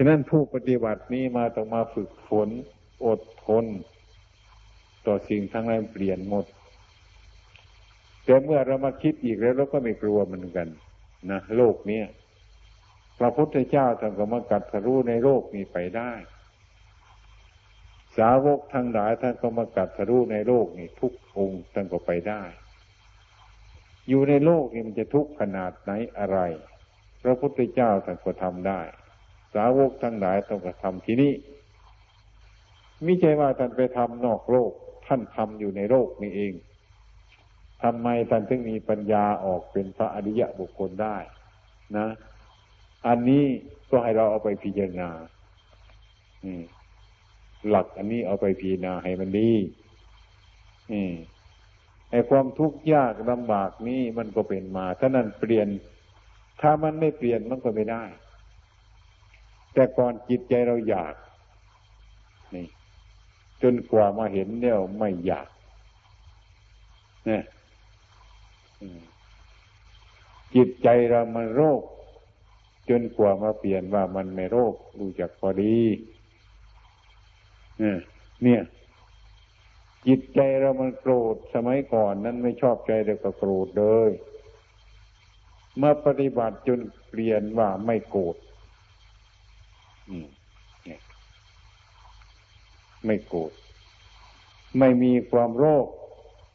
ฉะนั้นผู้ปฏิบัตินี้มาต้องมาฝึกฝนอดทน ต่อสิ่งทั้งหลายเปลี่ยนหมด แต่เมื่อเรามาคิดอีกแล้วเราก็ไม่กลัวเหมือนกันนะโลกเนี้ยพระพุทธเจ้าท่านก็มากัดทะลุในโลกนี้ไปได้ สาวกทั้งหลายท่านก็มากัดทะลุในโลกนี้ทุกองค์ท่านก็ไปได้ อยู่ในโลกนี้มันจะทุกข์ขนาดไหนอะไร พระพุทธเจ้าท่านก็ทำได้ สาวกทั้งหลายต้องกระทำที่นี่ม่ใช่ว่าท่านไปทำนอกโลก ท่านทำอยู่ในโลกนี้เองทำไมท่านถึงมีปัญญาออกเป็นพระอริยะบุคคลได้ นะ อันนี้ก็ให้เราเอาไปพิจารณาหลักอันนี้เอาไปพิจารณาให้มันดีไอ้ความทุกข์ยากลำบากนี้มันก็เป็นมา ถ้านั้นเปลี่ยน ถ้ามันไม่เปลี่ยนมันก็ไม่ได้ แต่ก่อนจิตใจเราอยาก นี่ จนกว่ามาเห็นเนี่ยไม่อยากเนี่ยจิตใจเรามันโรค จนกว่ามาเปลี่ยนว่ามันไม่โรครู้จักพอดีเนี่ย จิตใจเรามันโกรธสมัยก่อนนั้นไม่ชอบใจแต่ก็โกรธเลยเมื่อปฏิบัติจนเปลี่ยนว่าไม่โกรธ ไม่โกรธไม่มีความโรค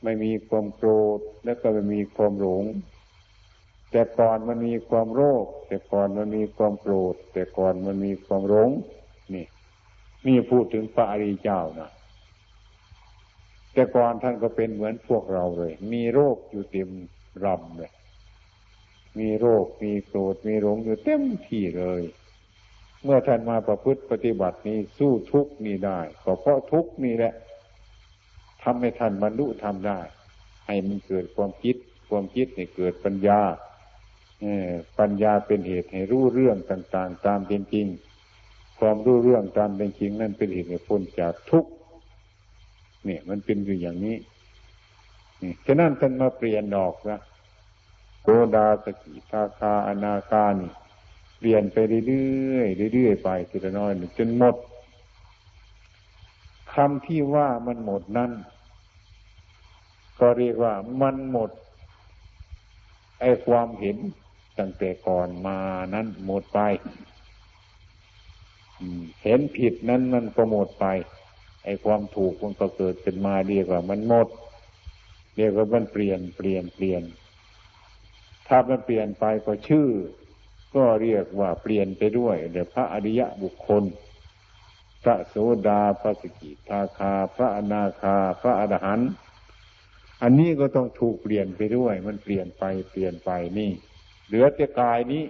ไม่มีความโกรธแล้วก็ไม่มีความหลงแต่ก่อนมันมีความโรคแต่ก่อนมันมีความโกรธแต่ก่อนมันมีความหลงนี่นี่พูดถึงพระอริยเจ้านะแต่ก่อนท่านก็เป็นเหมือนพวกเราเลย มีโรคอยู่เต็มรำเลย มีโรค มีโกรธ มีหลงอยู่เต็มที่เลย เมื่อท่านมาประพฤติปฏิบัตินี้สู้ทุกนี้ได้ก็เพราะทุกนี้แหละทำให้ท่านบรรลุทำได้ ให้มันเกิดความคิด ความคิดให้เกิดปัญญาปัญญาเป็นเหตุให้รู้เรื่องต่าง ๆ ตามเป็นจริง ความรู้เรื่องตามเป็นจริง นั่นเป็นเหตุให้พ้นจากทุกข์เนี่ย มันเป็นอยู่อย่างนี้ฉะนั้นท่านมาเปลี่ยนดอกนะโกดาสกิทาคาอนาคานี่ เปลี่ยนไปเรื่อยๆเรื่อยๆไปทีละน้อยจนหมดคำที่ว่ามันหมดนั้นก็เรียกว่ามันหมดไอ้ความเห็นตั้งแต่ก่อนมานั้นหมดไปเห็นผิดนั้นมันก็หมดไป ไอ้ความถูกมันก็เกิดขึ้นมาเรียกว่ามันหมดเรียกว่ามันเปลี่ยนเปลี่ยนเปลี่ยน ถ้ามันเปลี่ยนไปก็ชื่อ ก็เรียกว่าเปลี่ยนไปด้วยเดี๋ยวพระอริยะบุคคล พระโสดาพระสกิทาคา พระอนาคา พระอรหันต์อันนี้ก็ต้องถูกเปลี่ยนไปด้วย มันเปลี่ยนไปเปลี่ยนไปนี่ เหลือแต่กายนี้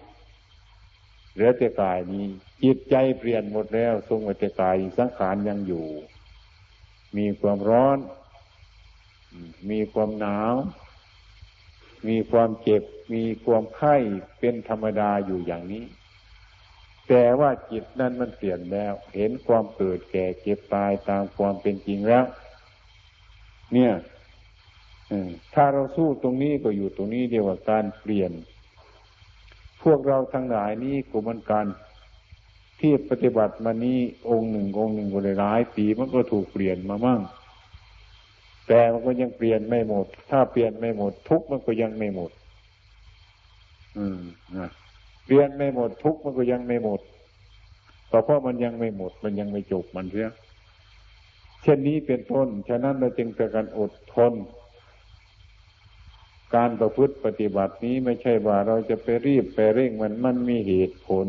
เหลือแต่กายนี้ จิตใจเปลี่ยนหมดแล้วทรงแต่กายสังขารยังอยู่ มีความร้อน มีความหนาว มีความเจ็บ มีความไข้เป็นธรรมดาอยู่อย่างนี้ แต่ว่าจิตนั้นมันเปลี่ยนแล้ว เห็นความเกิดแก่เจ็บตายตามความเป็นจริงแล้ว เนี่ยถ้าเราสู้ตรงนี้ก็อยู่ตรงนี้เดียวกับการเปลี่ยน พวกเราทั้งหลายนี้ก็มันการที่ปฏิบัติมานี้องค์หนึ่งองค์หนึ่งก็เลยหลายปีมันก็ถูกเปลี่ยนมามั่ง แต่มันก็ยังเปลี่ยนไม่หมด ถ้าเปลี่ยนไม่หมด ทุกมันก็ยังไม่หมด อืมนะเปลี่ยนไม่หมด ทุกมันก็ยังไม่หมดแต่เพราะมันยังไม่หมด มันยังไม่จบมันเสียเช่นนี้เป็นต้น ฉะนั้นเราจึงจะการอดทน การประพฤติปฏิบัตินี้ไม่ใช่ว่าเราจะไปรีบไปเร่งมันมันมีเหตุผล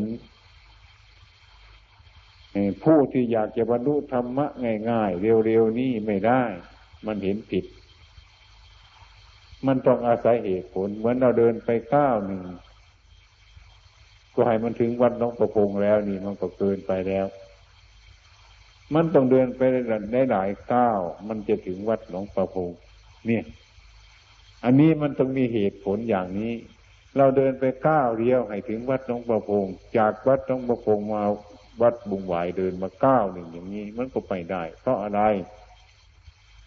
ผู้ที่อยากจะบรรลุธรรมะง่ายๆ เร็วๆ นี่ไม่ได้ มันเห็นผิด มันต้องอาศัยเหตุผล เหมือนเราเดินไปก้าวหนึ่งก็ให้มันถึงวัดน้องประพงแล้วนี่มันก็เกินไปแล้ว มันต้องเดินไปได้หลายก้าวมันจะถึงวัดหนองประพงเนี่ย อันนี้มันต้องมีเหตุผลอย่างนี้ เราเดินไปก้าวเดียวให้ถึงวัดน้องประพงจากวัดน้องประพงมาวัดบุงหวายเดินมาเก้าหนึ่งอย่างนี้ มันก็ไปได้ เพราะอะไร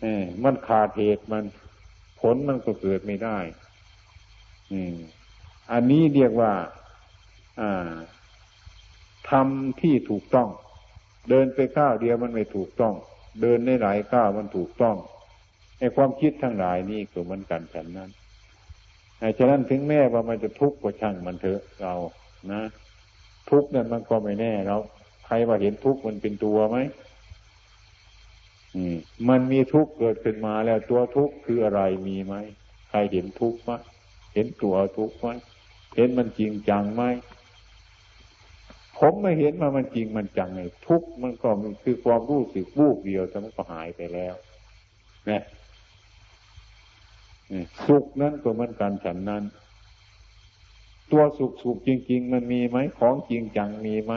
เออมันขาดเหตุมัน ผลมันก็เกิดไม่ได้ อืม อันนี้เรียกว่า อ่าทำที่ถูกต้อง เดินไปก้าวเดียวมันไม่ถูกต้อง เดินในหลายก้าวมันถูกต้องไอ้ความคิดทั้งหลายนี่ก็เหมือนกันฉันนั้นไอ้ฉะนั้นถึงแม้ว่ามันจะทุกข์ก็ช่างมันเถอะเรานะทุกข์นั้นมันก็ไม่แน่เราใครว่าเห็นทุกข์มันเป็นตัวไหม มันมีทุกข์เกิดขึ้นมาแล้วตัวทุกข์คืออะไรมีไหมใครเห็นทุกข์ไหมเห็นตัวทุกข์ไหมเห็นมันจริงจังไหมผมไม่เห็นว่ามันจริงมันจังไงทุกข์มันก็คือความรู้สึกวูบเดียวแต่มันก็หายไปแล้วนะสุขนั้นก็เหมือนกันฉันนั้น ตัวสุขสุขจริง ๆ มันมีไหมของจริงจังมีไหม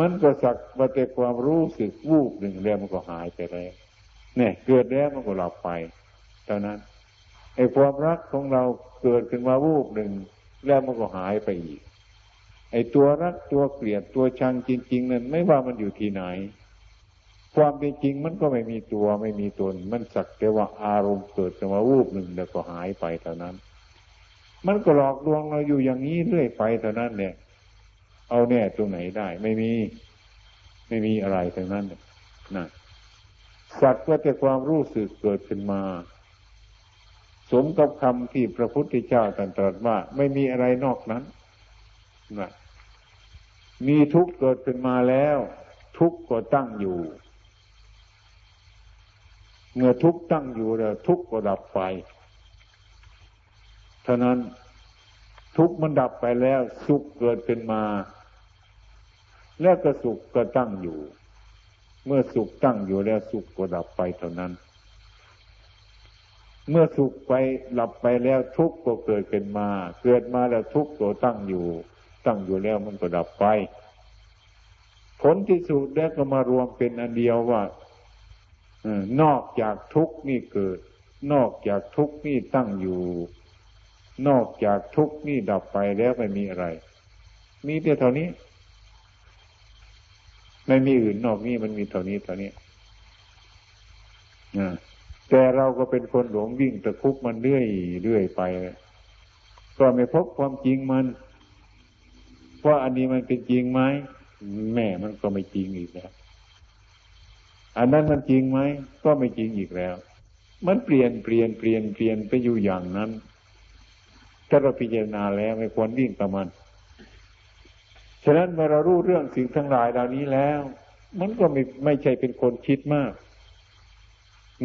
มันก็สักว่าแต่ความรู้สึกวูบหนึ่งแล้วมันก็หายไปแล้วเนี่ย เกิดแล้วมันก็หลับไปเท่านั้นไอ้ความรักของเราเกิดขึ้นมาวูบหนึ่งแล้วมันก็หายไปอีก ไอ้ตัวรักตัวเกลียดตัวชังจริง ๆ นั้น ไม่ว่ามันอยู่ที่ไหน ความเป็นจริงมันก็ไม่มีตัวไม่มีตน มันสักแต่ว่าอารมณ์เกิดขึ้นมาวูบหนึ่งแล้วก็หายไปเท่านั้น มันก็หลอกลวงเราอยู่อย่างนี้เรื่อยไปเท่านั้นเนี่ย เอาแน่ตรงไหนได้ ไม่มี ไม่มีอะไรทั้งนั้นนะสักว่าแต่ความรู้สึกเกิดขึ้นมา สมกับคำที่พระพุทธเจ้าตรัสว่า ไม่มีอะไรนอกนั้นนะมีทุกข์เกิดขึ้นมาแล้ว ทุกข์ก็ตั้งอยู่ เมื่อทุกข์ตั้งอยู่แล้วทุกข์ก็ดับไปเท่านั้นทุกข์มันดับไปแล้ว สุขเกิดขึ้นมา แล้วก็สุขก็ตั้งอยู่ เมื่อสุขตั้งอยู่แล้วสุขก็ดับไปเท่านั้น เมื่อสุขไปหลับไปแล้วทุกข์ก็เกิดขึ้นมา เกิดมาแล้วทุกข์ก็ตั้งอยู่ ตั้งอยู่แล้วมันก็ดับไป ผลที่สุดแล้วก็มารวมเป็นอันเดียวว่านอกจากทุกข์นี่เกิด นอกจากทุกข์นี่ตั้งอยู่ นอกจากทุกข์นี่ดับไปแล้วไม่มีอะไร มีแต่เท่านี้ ไม่มีอื่นนอกนี้มันมีเท่านี้เท่านี้แต่เราก็เป็นคนหลงวิ่งตะคุกมันเรื่อยเรื่อยไปก็ไม่พบความจริงมันว่าอันนี้มันเป็นจริงไหมแม่มันก็ไม่จริงอีกแล้ว อันนั้นมันจริงไหมก็ไม่จริงอีกแล้ว มันเปลี่ยนเปลี่ยนเปลี่ยนเปลี่ยนไปอยู่อย่างนั้น ถ้าเราพิจารณาแล้วไม่ควรวิ่งกับมัน ฉะนั้นเมื่อเรารู้เรื่องสิ่งทั้งหลายเหล่านี้แล้ว มันก็ไม่ไม่ใช่เป็นคนคิดมาก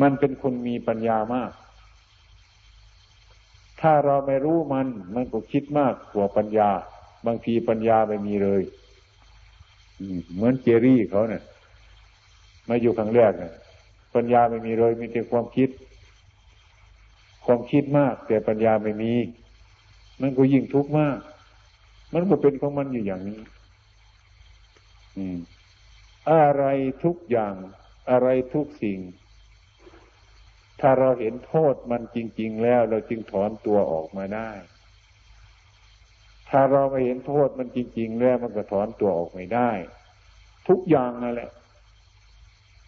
มันเป็นคนมีปัญญามาก ถ้าเราไม่รู้มัน มันก็คิดมากกว่าปัญญา บางทีปัญญาไม่มีเลยเหมือนเจรี่เขาเนี่ยมาอยู่ครั้งแรกเนี่ยปัญญาไม่มีเลยมีแต่ความคิด ความคิดมาก แต่ปัญญาไม่มี มันก็ยิ่งทุกข์มาก มันก็เป็นของมันอยู่อย่างนี้ อืม อะไรทุกอย่าง อะไรทุกสิ่ง ถ้าเราเห็นโทษมันจริง ๆ แล้ว เราจึงถอนตัวออกมาได้ ถ้าเราไม่เห็นโทษมันจริง ๆ แล้วมันก็ถอนตัวออกไม่ได้ ทุกอย่างนั่นแหละ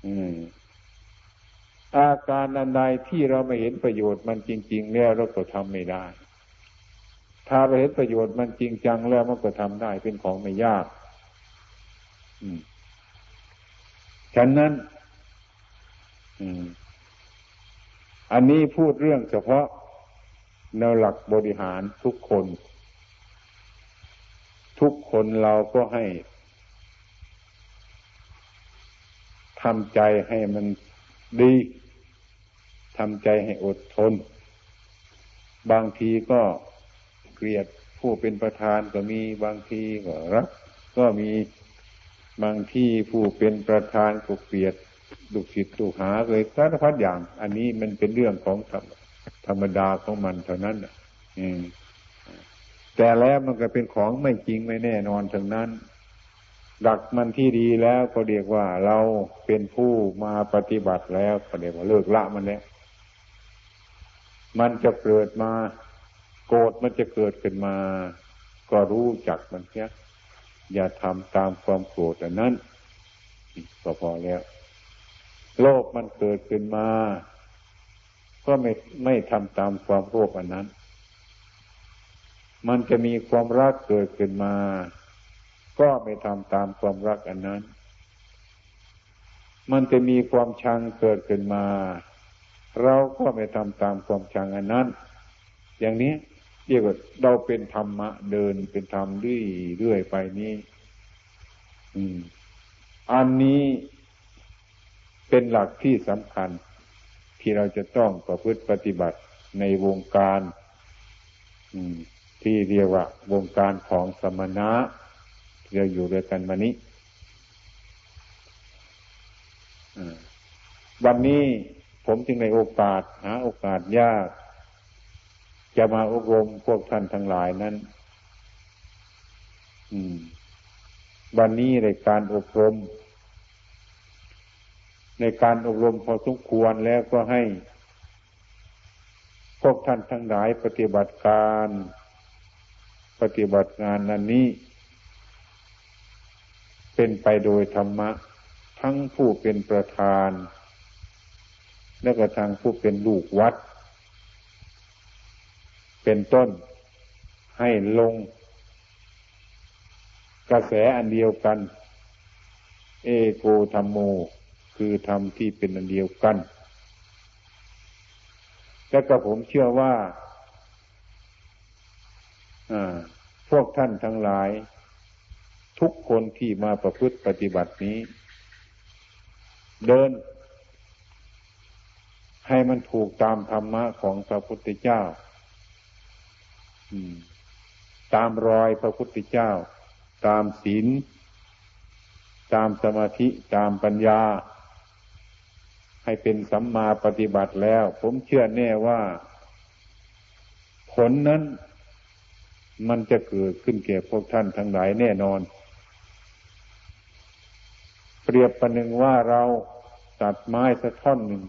อืมอาการอันใดที่เราไม่เห็นประโยชน์มันจริง ๆ แล้วเราก็ทำไม่ได้ ถ้าเราเห็นประโยชน์มันจริงจังแล้วมันก็ทำได้เป็นของไม่ยากฉะนั้นอันนี้พูดเรื่องเฉพาะแนวหลักบริหารทุกคน ทุกคนเราก็ให้ทำใจให้มันดีทำใจให้อดทน บางทีก็ กลียดผู้เป็นประธานก็มีบางทีก็รักก็มีบางที่ผู้เป็นประธานก็เกลียดลูกศิษย์ลูกหาเลยสารพัดอย่าง อันนี้มันเป็นเรื่องของธรรมธรรมดาของมันเท่านั้นอืมแต่แล้วมันก็เป็นของไม่จริงไม่แน่นอนทั้งนั้นดักมันที่ดีแล้วก็เรียกว่าเราเป็นผู้มาปฏิบัติแล้วก็เรียกว่าเลิกละมันแล้ว มันจะเกิดมา โกรธมันจะเกิดขึ้นมา ก็รู้จักมันเสียอย่าทำตามความโกรธอันนั้นก็พอแล้ว โลภมันเกิดขึ้นมา ก็ไม่ไม่ทำตามความโลภอันนั้น มันจะมีความรักเกิดขึ้นมา ก็ไม่ทำตามความรักอันนั้น มันจะมีความชังเกิดขึ้นมา เราก็ไม่ทำตามความชังอันนั้น อย่างนี้ เรียกว่าเราเป็นธรรมะเดินเป็นธรรมเรื่อยเรื่อยไปนี้อืมอันนี้เป็นหลักที่สำคัญ ที่เราจะต้องประพฤติปฏิบัติในวงการที่เรียกว่า วงการของสมณะที่เราอยู่ด้วยกันมานี้วันนี้ผมจึงในโอกาสหาโอกาสยาก จะมาอบรมพวกท่านทั้งหลายนั้นวันนี้ในการอบรม ในการอบรมพอสมควรแล้วก็ให้ พวกท่านทั้งหลายปฏิบัติการปฏิบัติงานนั้นนี้ เป็นไปโดยธรรมะ ทั้งผู้เป็นประธาน และก็ทางผู้เป็นลูกวัด เป็นต้น ให้ลง กระแสอันเดียวกัน เอโกธรรมโม คือธรรมที่เป็นอันเดียวกัน และก็ผมเชื่อว่าพวกท่านทั้งหลาย ทุกคนที่มาประพฤติปฏิบัตินี้ เดิน ให้มันถูกตามธรรมะของพระพุทธเจ้า ตามรอยพระพุทธเจ้า ตามศีล ตามสมาธิ ตามปัญญา ให้เป็นสัมมาปฏิบัติแล้ว ผมเชื่อแน่ว่า ผลนั้น มันจะเกิดขึ้นแก่พวกท่านทั้งหลายแน่นอน เปรียบประหนึ่งว่าเราตัดไม้สักท่อนหนึ่ง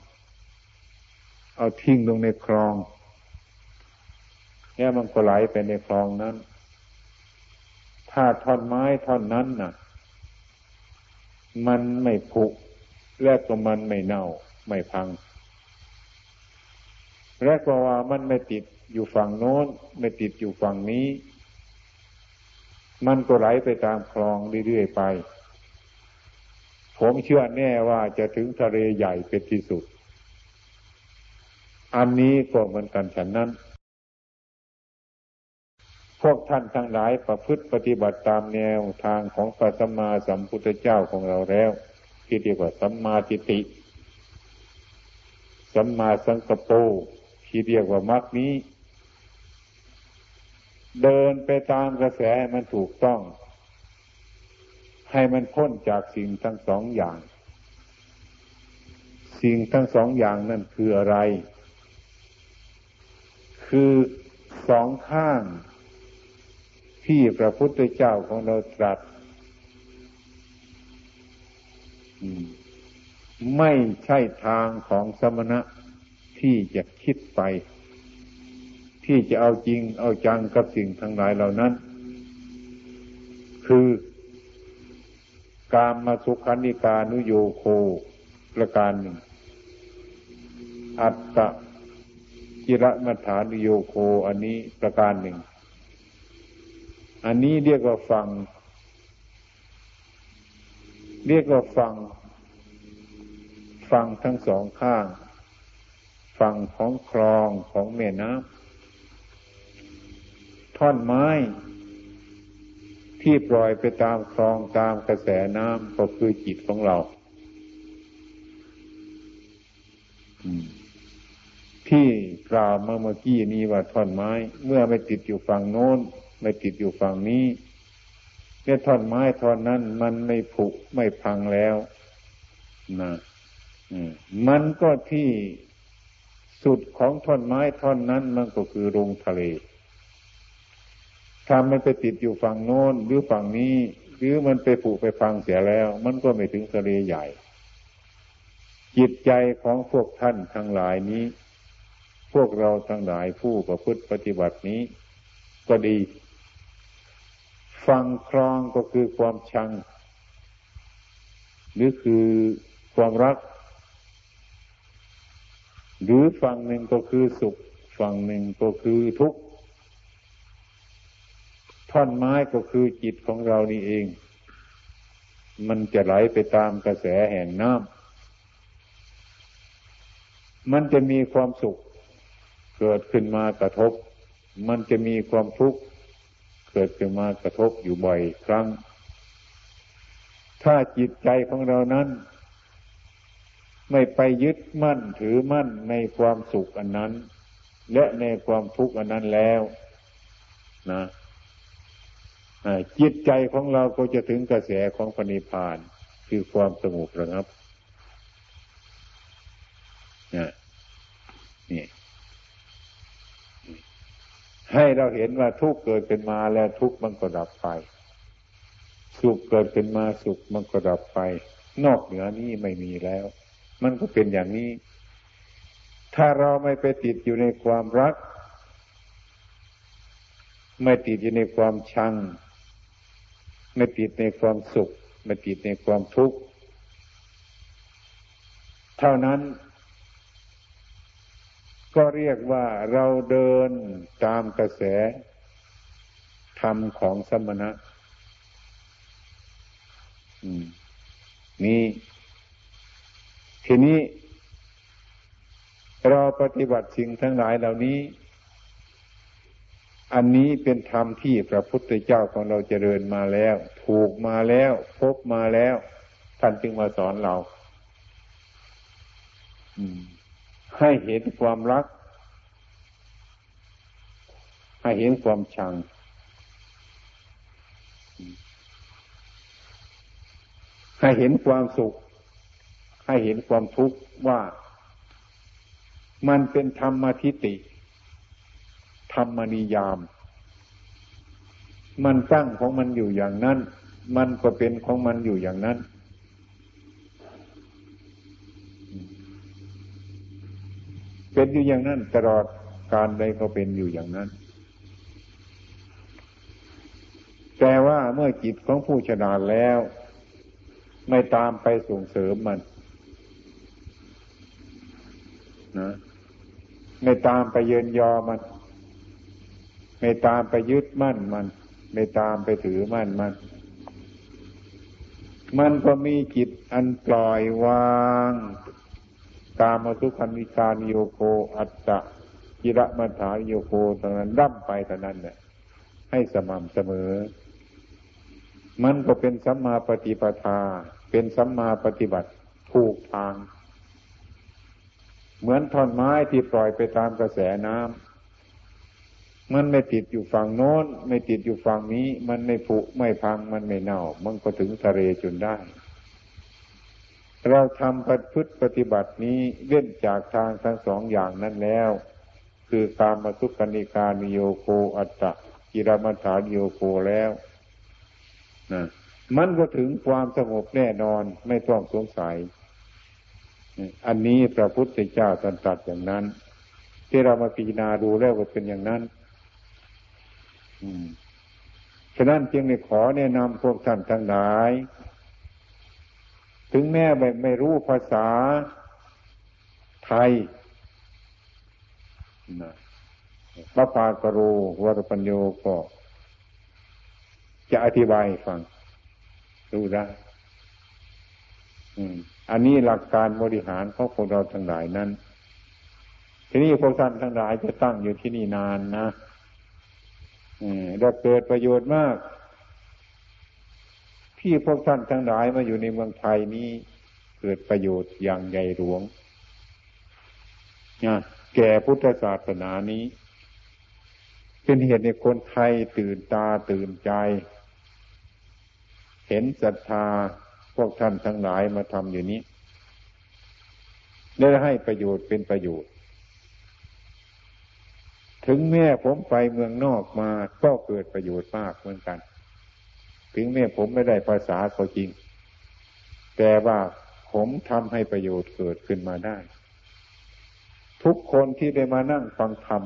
เอาทิ้งลงในคลอง เนี่มันก็ไหลไปในคลองนั้น ถ้าท่อนไม้ท่อนนั้นน่ะ มันไม่ผุและก็มันไม่เน่า ไม่พัง และก็ว่ามันไม่ติดอยู่ฝั่งโน้น ไม่ติดอยู่ฝั่งนี้ มันก็ไหลไปตามคลองเรื่อยๆไป ผมเชื่อแน่ว่าจะถึงทะเลใหญ่เป็นที่สุด อันนี้ก็เหมือนกันฉันนั้น พวกท่านทั้งหลายประพฤติปฏิบัติตามแนวทางของพระสัมมาสัมพุทธเจ้าของเราแล้วที่เรียกว่าสัมมาทิฏฐิสัมมาสังกปรที่เรียกว่ามรรคนี้ เดินไปตามกระแสให้มันถูกต้อง ให้มันพ้นจากสิ่งทั้งสองอย่าง สิ่งทั้งสองอย่างนั่นคืออะไร คือสองข้าง ที่พระพุทธเจ้าของเราตรัสไม่ใช่ทางของสมณะที่จะคิดไป ที่จะเอาจริงเอาจังกับสิ่งทั้งหลายเหล่านั้น คือการมาสุขันิกานุโยโคประการหนึ่ง อัตตะกิระมัฐานุโยโคอันนี้ประการหนึ่ง อันนี้เรียกว่าฟัง เรียกว่าฟัง ฟังทั้งสองข้าง ฟังของคลองของแม่น้ำท่อนไม้ ที่ปล่อยไปตามคลองตามกระแสน้ำก็คือจิตของเราที่กล่าวมาเมื่อกี้นี้ว่าท่อนไม้ เมื่อไม่ติดอยู่ฝั่งโน้น ไม่ติดอยู่ฝั่งนี้เนี่ยท่อนไม้ท่อนนั้น มันไม่ผุไม่พังแล้วนะมันก็ที่สุดของท่อนไม้ท่อนนั้น มันก็คือลงทะเล ถ้ามันไปติดอยู่ฝั่งโน้นหรือฝั่งนี้ หรือมันไปผุไปฟังเสียแล้ว มันก็ไม่ถึงทะเลใหญ่ จิตใจของพวกท่านทั้งหลายนี้ พวกเราทั้งหลายผู้ประพฤติปฏิบัตินี้ ก็ดี ฟังครองก็คือความชัง หรือคือความรัก หรือฝั่งหนึ่งก็คือสุข ฝั่งหนึ่งก็คือทุกข์ท่อนไม้ก็คือจิตของเรานี่เอง มันจะไหลไปตามกระแสแห่งน้ำมันจะมีความสุข เกิดขึ้นมากระทบ มันจะมีความทุกข์ เกิดขึ้นมากระทบอยู่บ่อยครั้ง ถ้าจิตใจของเรานั้น ไม่ไปยึดมั่นถือมั่นในความสุขอันนั้น และในความทุกข์อันนั้นแล้วนะจิตใจของเราก็จะถึงกระแสของปณิพาน คือความสงบระงับนี่ ให้เราเห็นว่าทุกเกิดเป็นมาแล้วทุกมันก็ดับไป สุขเกิดเป็นมาสุขมันก็ดับไป นอกเหนือนี้ไม่มีแล้ว มันก็เป็นอย่างนี้ ถ้าเราไม่ไปติดอยู่ในความรัก ไม่ติดอยู่ในความชัง ไม่ติดในความสุข ไม่ติดในความทุกข์ เท่านั้น ก็เรียกว่าเราเดินตามกระแสธรรมของสมณะนี่ทีนี้ เราปฏิบัติสิ่งทั้งหลายเหล่านี้ อันนี้เป็นธรรมที่พระพุทธเจ้าของเราเจริญมาแล้ว ถูกมาแล้ว พบมาแล้ว ท่านจึงมาสอนเรา ให้เห็นความรัก ให้เห็นความชัง ให้เห็นความสุข ให้เห็นความทุกข์ว่ามันเป็นธรรมทิฏฐิธรรมนิยาม มันตั้งของมันอยู่อย่างนั้น มันก็เป็นของมันอยู่อย่างนั้น เป็นอยู่อย่างนั้น ตลอดการใดก็เป็นอยู่อย่างนั้น แต่ว่าเมื่อจิตของผู้ฉลาแล้ว ไม่ตามไปส่งเสริมมันนะไม่ตามไปเยินยอมัน ไม่ตามไปยึดมั่นมัน ไม่ตามไปถือมั่นมัน มันก็มีจิตอันปล่อยวาง ตามมาสุขันวิการโยโคอัตตะกิระมัฐานโยโคตรงนั้นดั้มไปเท่านั้นเนี่ยให้สม่ำเสมอ มันก็เป็นสัมมาปฏิปทา เป็นสัมมาปฏิบัติถูกทาง เหมือนท่อนไม้ที่ปล่อยไปตามกระแสน้ำมันไม่ติดอยู่ฝั่งโน้น ไม่ติดอยู่ฝั่งนี้ มันไม่ผุไม่พังมันไม่เน่า มันก็ถึงทะเลจนได้ เราทำปฏิพฤติปฏิบัตินี้เล่นจากทางทั้งสองอย่างนั้นแล้ว คือกามาสุกันิการนิโยโคอัตตะกิรมัฐานโยโคแล้วนะมันก็ถึงความสงบแน่นอนไม่ต้องสงสัย อันนี้พระพุทธเจ้าตรัสอย่างนั้น ที่เรามาพิจารณาดูแล้วว่าเป็นอย่างนั้นฉะนั้นจึงได้ขอแนะนำพวกท่านทั้งหลาย ถึงแม้ไม่ไม่รู้ภาษาไทยนะพระปากรูวัตปัญโยก็จะอธิบายฟัง รู้ได้อันนี้หลักการบริหารของพวกเราทั้งหลายนั้น ทีนี้พวกท่านทั้งหลายจะตั้งอยู่ที่นี่นานนะได้เกิดประโยชน์มาก ที่พวกท่านทั้งหลายมาอยู่ในเมืองไทยนี้เกิดประโยชน์อย่างใหญ่หลวงนะแก่พุทธศาสนานี้ เป็นเหตุในคนไทยตื่นตาตื่นใจ เห็นศรัทธาพวกท่านทั้งหลายมาทำอยู่นี้ ได้ให้ประโยชน์เป็นประโยชน์ ถึงแม้ผมไปเมืองนอกมาก็เกิดประโยชน์มากเหมือนกัน ถึงแม้ผมไม่ได้ภาษาก็จริง แต่ว่าผมทำให้ประโยชน์เกิดขึ้นมาได้ ทุกคนที่ได้มานั่งฟังธรรม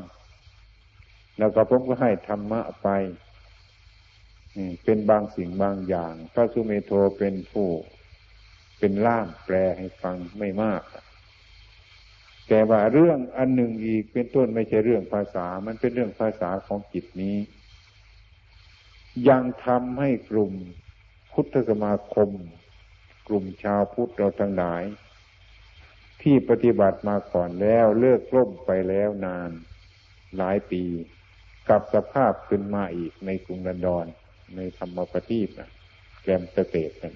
แล้วก็ผมก็ให้ธรรมะไปเป็นบางสิ่งบางอย่าง พระสุเมโทเป็นผู้เป็นล่ามแปลให้ฟังไม่มาก แต่ว่าเรื่องอันหนึ่งอีกเป็นต้นไม่ใช่เรื่องภาษา มันเป็นเรื่องภาษาของจิตนี้ ยังทำให้กลุ่มพุทธสมาคม กลุ่มชาวพุทธเราทั้งหลาย ที่ปฏิบัติมาก่อนแล้วเลิกล่มไปแล้วนาน หลายปีกลับสภาพขึ้นมาอีกในกรุงลันดอนในธรรมปฏิบนะแกมสเตตกัน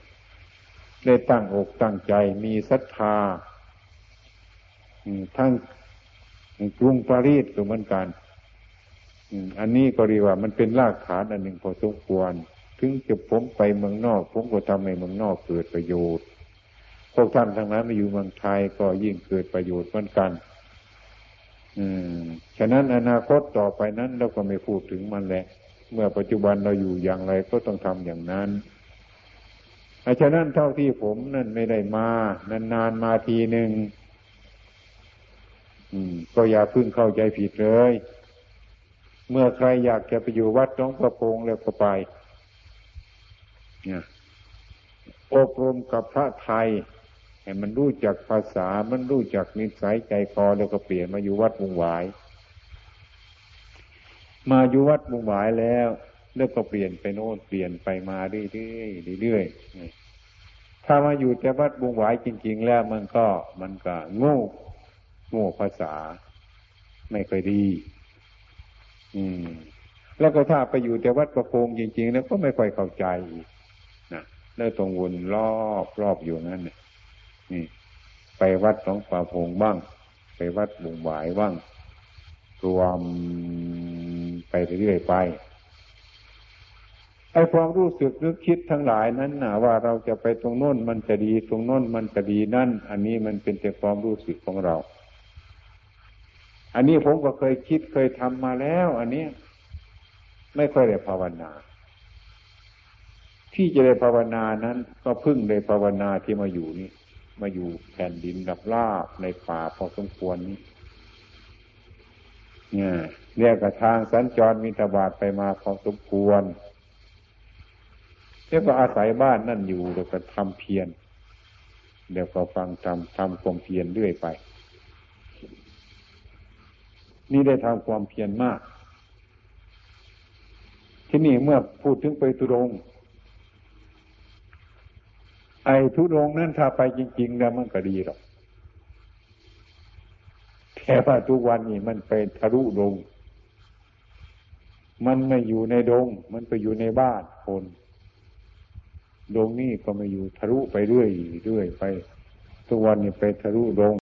ได้ตั้งอกตั้งใจมีศรัทธาทั้งกรุงปารีสก็เหมือนกัน อันนี้ก็เรียกว่ามันเป็นรากฐานอันหนึ่งพอสมควร ถึงจะผมไปเมืองนอก ผมก็ทำให้เมืองนอกเกิดประโยชน์ พวกท่านทั้งนั้นมาอยู่เมืองไทยก็ยิ่งเกิดประโยชน์เหมือนกัน อืม ฉะนั้นอนาคตต่อไปนั้นเราก็ไม่พูดถึงมันแหละ เมื่อปัจจุบันเราอยู่อย่างไรก็ต้องทำอย่างนั้นอาฉะนั้นเท่าที่ผมนั่นไม่ได้มานานๆมาทีหนึ่งก็อย่าพึ่งเข้าใจผิดเลย เมื่อใครอยากจะไปอยู่วัดน้องประพงแล้วก็ไปเนี่ยอบรมกับพระไทยให้มันรู้จักภาษา มันรู้จักนิสัยใจคอแล้วก็เปลี่ยนมาอยู่วัดวงหวาย มาอยู่วัดบุงหวายแล้ว แล้วก็เปลี่ยนไปโน่นเปลี่ยนไปมาเรื่อยๆเรื่อยๆถ้ามาอยู่แต่วัดบุงหวายจริง ๆ แล้วมันก็มันก็โง่โง่ภาษา ไม่ค่อยดี อืม แล้วก็ถ้าไปอยู่แต่วัดประโคงจริงๆแล้วก็ไม่ค่อยเข้าใจนะแล้วตรงวนรอบรอบอยู่นั่นนี่ไปวัดสองป่าพงบ้าง ไปวัดบุงหวายบ้างรวมไปเรื่อยๆไปไอ้ความรู้สึกนึกคิดทั้งหลายนั้นนะว่าเราจะไปตรงโน้นมันจะดีตรงโน้นมันจะดีนั่น อันนี้มันเป็นแต่ความรู้สึกของเรา อันนี้ผมก็เคยคิดเคยทำมาแล้ว อันนี้ไม่ค่อยได้ภาวนา ที่จะได้ภาวนานั้น ก็พึ่งได้ภาวนาที่มาอยู่นี่ มาอยู่แผ่นดินดับลาบในป่าพอสมควรนี้เนี่ยเรียกกระทางสัญจรมีตบาดไปมาพอสมควรเรียกว่าอาศัยบ้านนั่นอยู่แล้วก็ทำเพียรเดี๋ยวก็ฟังทำทำความเพียรเรื่อยไป นี่ได้ทำความเพียรมาก ที่นี่เมื่อพูดถึงไปตุรง ไอ้ทุรงนั่นถ้าไปจริง ๆ แล้วมันก็ดีหรอกแต่ว่าทุกวันนี้มันไปทะลุดง มันไม่อยู่ในดง มันไปอยู่ในบ้านคนดงนี่ก็ไม่อยู่ทะลุไปเรื่อยเรื่อยไป ทุกวันนี้ไปทะลุดง